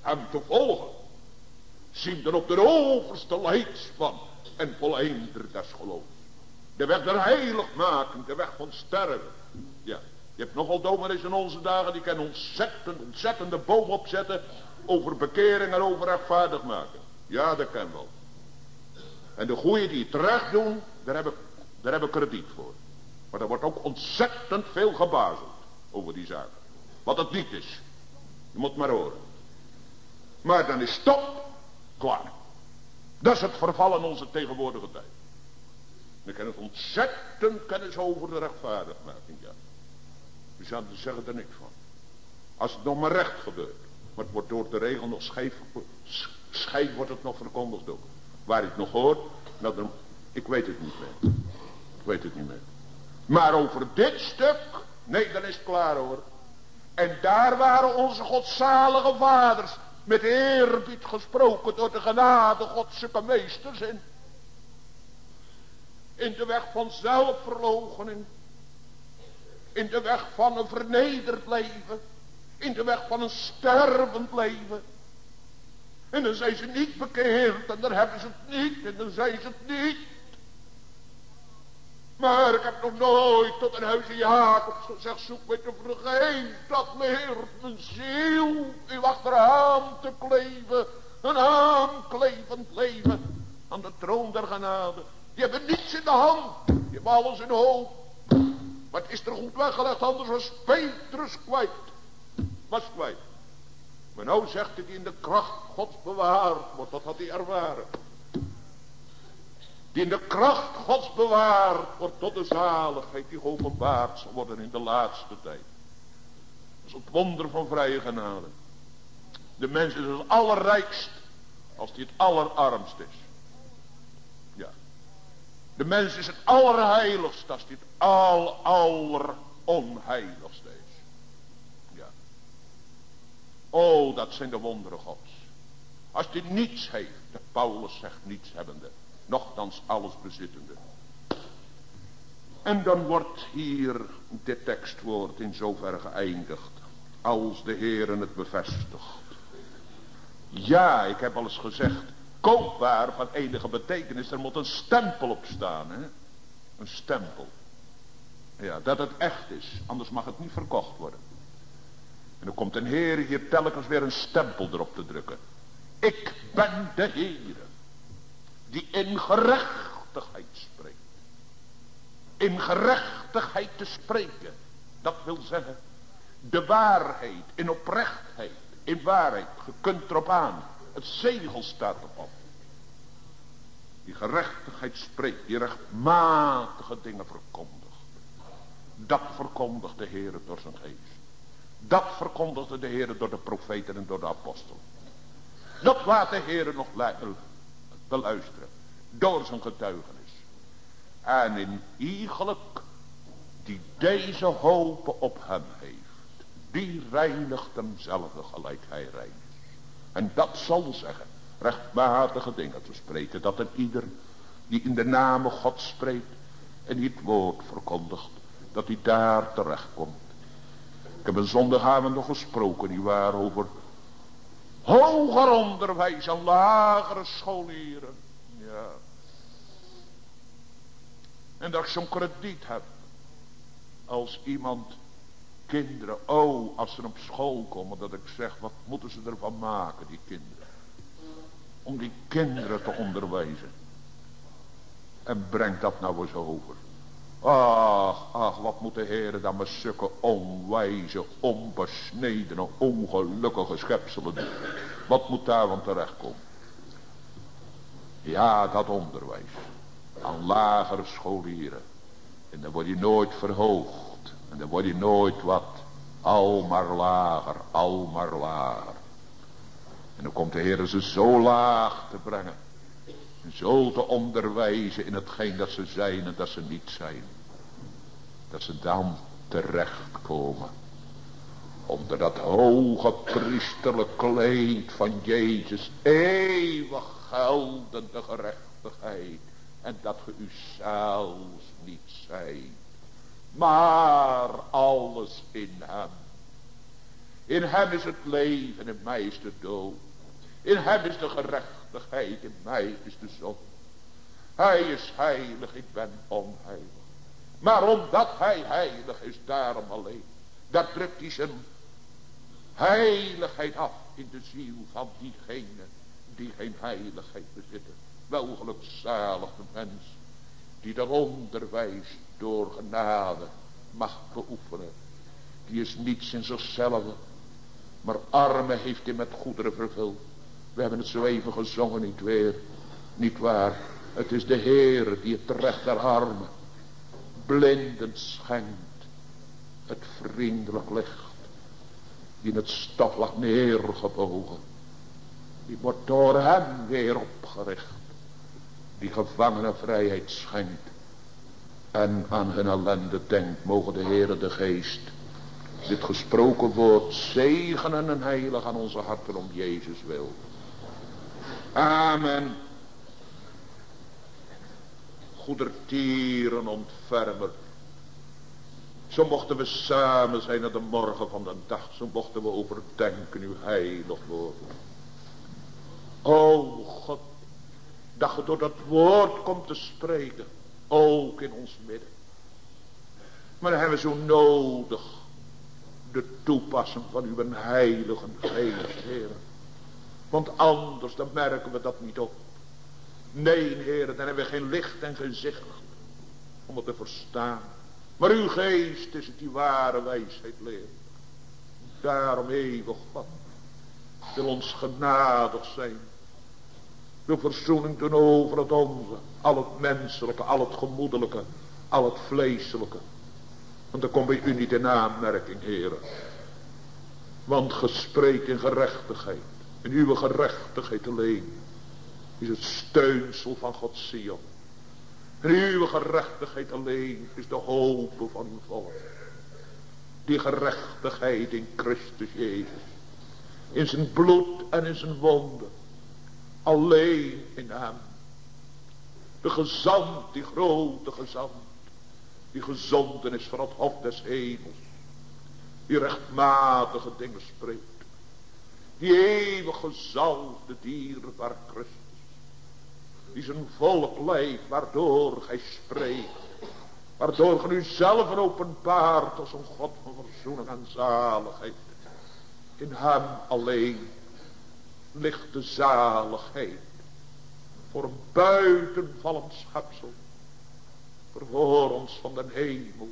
hem te volgen. Zien dan op de overste leidsman en volleinder des. De weg der heiligmaking, de weg van sterven. Ja, je hebt nogal dominees in onze dagen, die kunnen ontzettend, ontzettende boom opzetten over bekering en over rechtvaardig maken. Ja, dat kan wel. En de goeie die het recht doen, daar heb ik, daar heb ik krediet voor. Maar er wordt ook ontzettend veel gebazeld over die zaak. Wat het niet is. Je moet maar horen. Maar dan is stop klaar. Dat is het verval in onze tegenwoordige tijd. We kunnen het ontzettend kennis over de rechtvaardigmaking. Ja. We zouden zeggen er niks van. Als het nog maar recht gebeurt. Maar het wordt door de regel nog scheef. Scheef wordt het nog verkondigd ook. Waar ik nog hoor. Dat er, ik weet het niet meer. Ik weet het niet meer. Maar over dit stuk. Nee dan is het klaar hoor. En daar waren onze godzalige vaders met eerbied gesproken door de genade Godse meesters in. In de weg van zelfverloochening. In de weg van een vernederd leven. In de weg van een stervend leven. En dan zijn ze niet bekeerd en dan hebben ze het niet en dan zijn ze het niet. Maar ik heb nog nooit tot een huisje Jacobs gezegd, zoek met te vergeet dat leert mijn ziel u achteraan te kleven. Een aanklevend leven aan de troon der genade. Die hebben niets in de hand, die hebben alles in de hoofd. Maar het is er goed weggelegd, anders was Petrus kwijt. Was kwijt. Maar nou zegt hij in de kracht Gods bewaard wordt, dat had hij ervaren die in de kracht Gods bewaard wordt tot de zaligheid die geopenbaard zal worden in de laatste tijd. Dat is het wonder van vrije genade. De mens is het allerrijkst als hij het allerarmst is. De mens is het allerheiligst als het al alleronheiligste is. Ja. Oh, dat zijn de wonderen Gods. Als hij niets heeft, de Paulus zegt niets hebbende nochtans alles bezittende. En dan wordt hier dit tekstwoord in zoverre geëindigd. Als de Heeren het bevestigt. Ja, ik heb al eens gezegd. Koopbaar van enige betekenis. Er moet een stempel op staan. Hè? Een stempel. Ja, dat het echt is. Anders mag het niet verkocht worden. En dan komt een Heer hier telkens weer een stempel erop te drukken. Ik ben de Heer die in gerechtigheid spreekt. In gerechtigheid te spreken, dat wil zeggen, de waarheid in oprechtheid, in waarheid, je kunt erop aan, het zegel staat erop. Die gerechtigheid spreekt, die rechtmatige dingen verkondigt. Dat verkondigt de Heer door zijn geest. Dat verkondigde de Heer door de profeten en door de apostelen. Dat laat de Heer nog beluisteren. Door zijn getuigenis. En in iegelijk die deze hoop op hem heeft. Die reinigt hem zelf gelijk hij rein is. En dat zal zeggen. Rechtmatige dingen te spreken. Dat een ieder die in de naam God spreekt. En die het woord verkondigt. Dat hij daar terecht komt. Ik heb een zondagavond nog gesproken. Die waren over Hoger onderwijs en lagere scholieren. Ja. En dat ik zo'n krediet heb. Als iemand kinderen, oh, als ze op school komen, dat ik zeg, wat moeten ze ervan maken, die kinderen. Om die kinderen te onderwijzen. En breng dat nou eens over. Ach, ach, wat moet de Heer dan met zulke onwijze, onbesnedene, ongelukkige schepselen doen. Wat moet daar van terechtkomen? Ja, dat onderwijs. Aan lagere scholieren. En dan word je nooit verhoogd. En dan word je nooit wat. Al maar lager, al maar lager. En dan komt de Heer ze zo laag te brengen. Zo te onderwijzen in hetgeen dat ze zijn en dat ze niet zijn. Dat ze dan terechtkomen. Onder dat hoge priesterlijk kleed van Jezus. Eeuwig geldende gerechtigheid. En dat ge u zelfs niet zijt. Maar alles in hem. In hem is het leven, in mij is de dood. In hem is de gerechtigheid, in mij is de zon. Hij is heilig, ik ben onheilig. Maar omdat hij heilig is, daarom alleen. Dat drukt hij zijn heiligheid af in de ziel van diegene die geen heiligheid bezitten. Wel gelukzalig de mens die dat onderwijs door genade mag beoefenen. Die is niets in zichzelf, maar arme heeft hij met goederen vervuld. We hebben het zo even gezongen, niet weer, niet waar. Het is de Heer die het recht der armen blindend schenkt. Het vriendelijk licht die in het stof lag neergebogen. Die wordt door hem weer opgericht. Die gevangene vrijheid schenkt. En aan hun ellende denkt. Mogen de Heere de Geest. Dit gesproken woord zegenen en heilig aan onze harten om Jezus wil. Amen. Goedertieren ontfermer. Zo mochten we samen zijn aan de morgen van de dag. Zo mochten we overdenken uw heilig woord. O God, dat je door dat woord komt te spreken. Ook in ons midden. Maar dan hebben we zo nodig de toepassing van uw heilige geest, Heer. Want anders dan merken we dat niet op. Nee, Heer, dan hebben we geen licht en geen zicht om het te verstaan. Maar uw geest is het die ware wijsheid leert. Daarom eeuwig God wil ons genadig zijn. De verzoening doen over het onze. Al het menselijke, al het gemoedelijke, al het vleeselijke. Want dan komt bij u niet in aanmerking, heren. Want gespreekt in gerechtigheid. In uw gerechtigheid alleen. Is het steunsel van Gods Sion. Uw gerechtigheid alleen is de hoop van uw volk. Die gerechtigheid in Christus Jezus. In zijn bloed en in zijn wonden. Alleen in hem. De gezant, die grote gezant. Die gezonden is van het hof des hemels. Die rechtmatige dingen spreekt. Die eeuwige zalfde dierbaar Christus die zijn volk leidt, waardoor gij spreekt. Waardoor gij u zelf openbaart als een God van verzoening en zaligheid. In hem alleen ligt de zaligheid. Voor een buitenvallend schepsel. Verhoor ons van de hemel.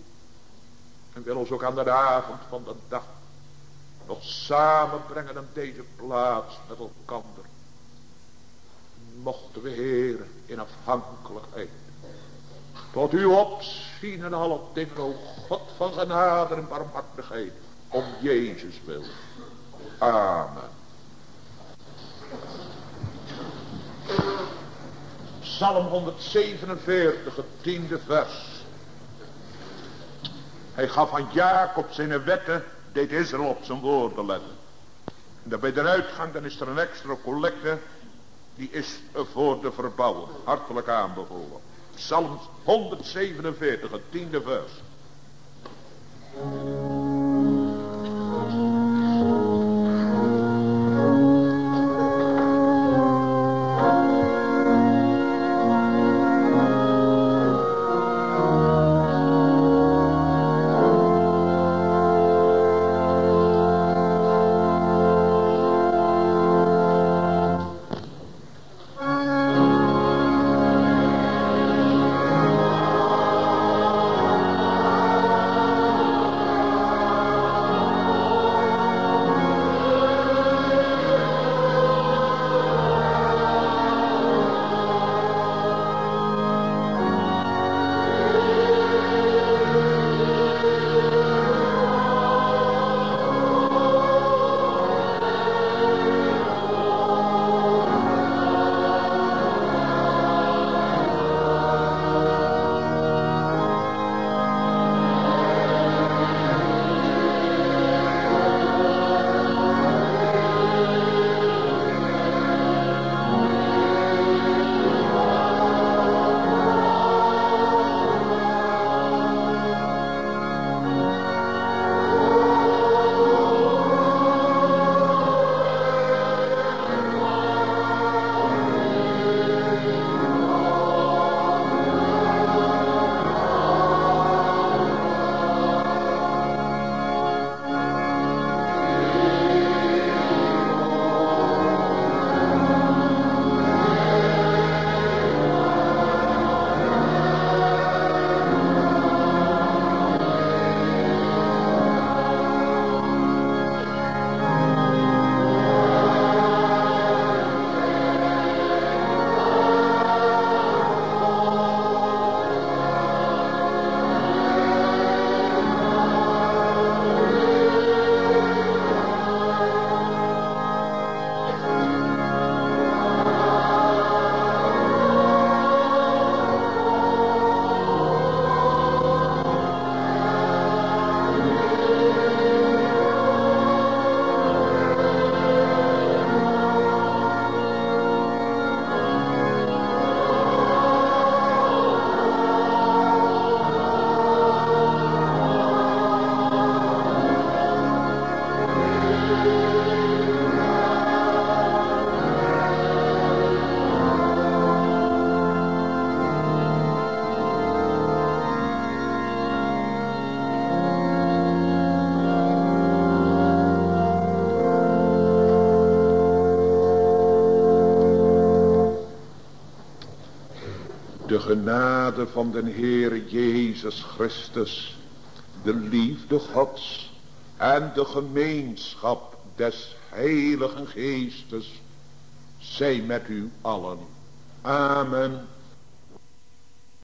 En wil ons ook aan de avond van de dag nog samenbrengen aan deze plaats met elkander mochten we heren in afhankelijkheid tot u opzien en alle dingen, o God van genade en barmhartigheid, om Jezus wil. Amen. Psalm 147, het tiende vers. Hij gaf aan Jacob zijn wetten, deed Israël op zijn woorden letten. En bij de uitgang, dan is er een extra collecte die is voor de verbouwen. Hartelijk aanbevolen. Psalm 147, het tiende vers. Van den Heer Jezus Christus, de liefde Gods en de gemeenschap des Heiligen Geestes, zij met u allen. Amen.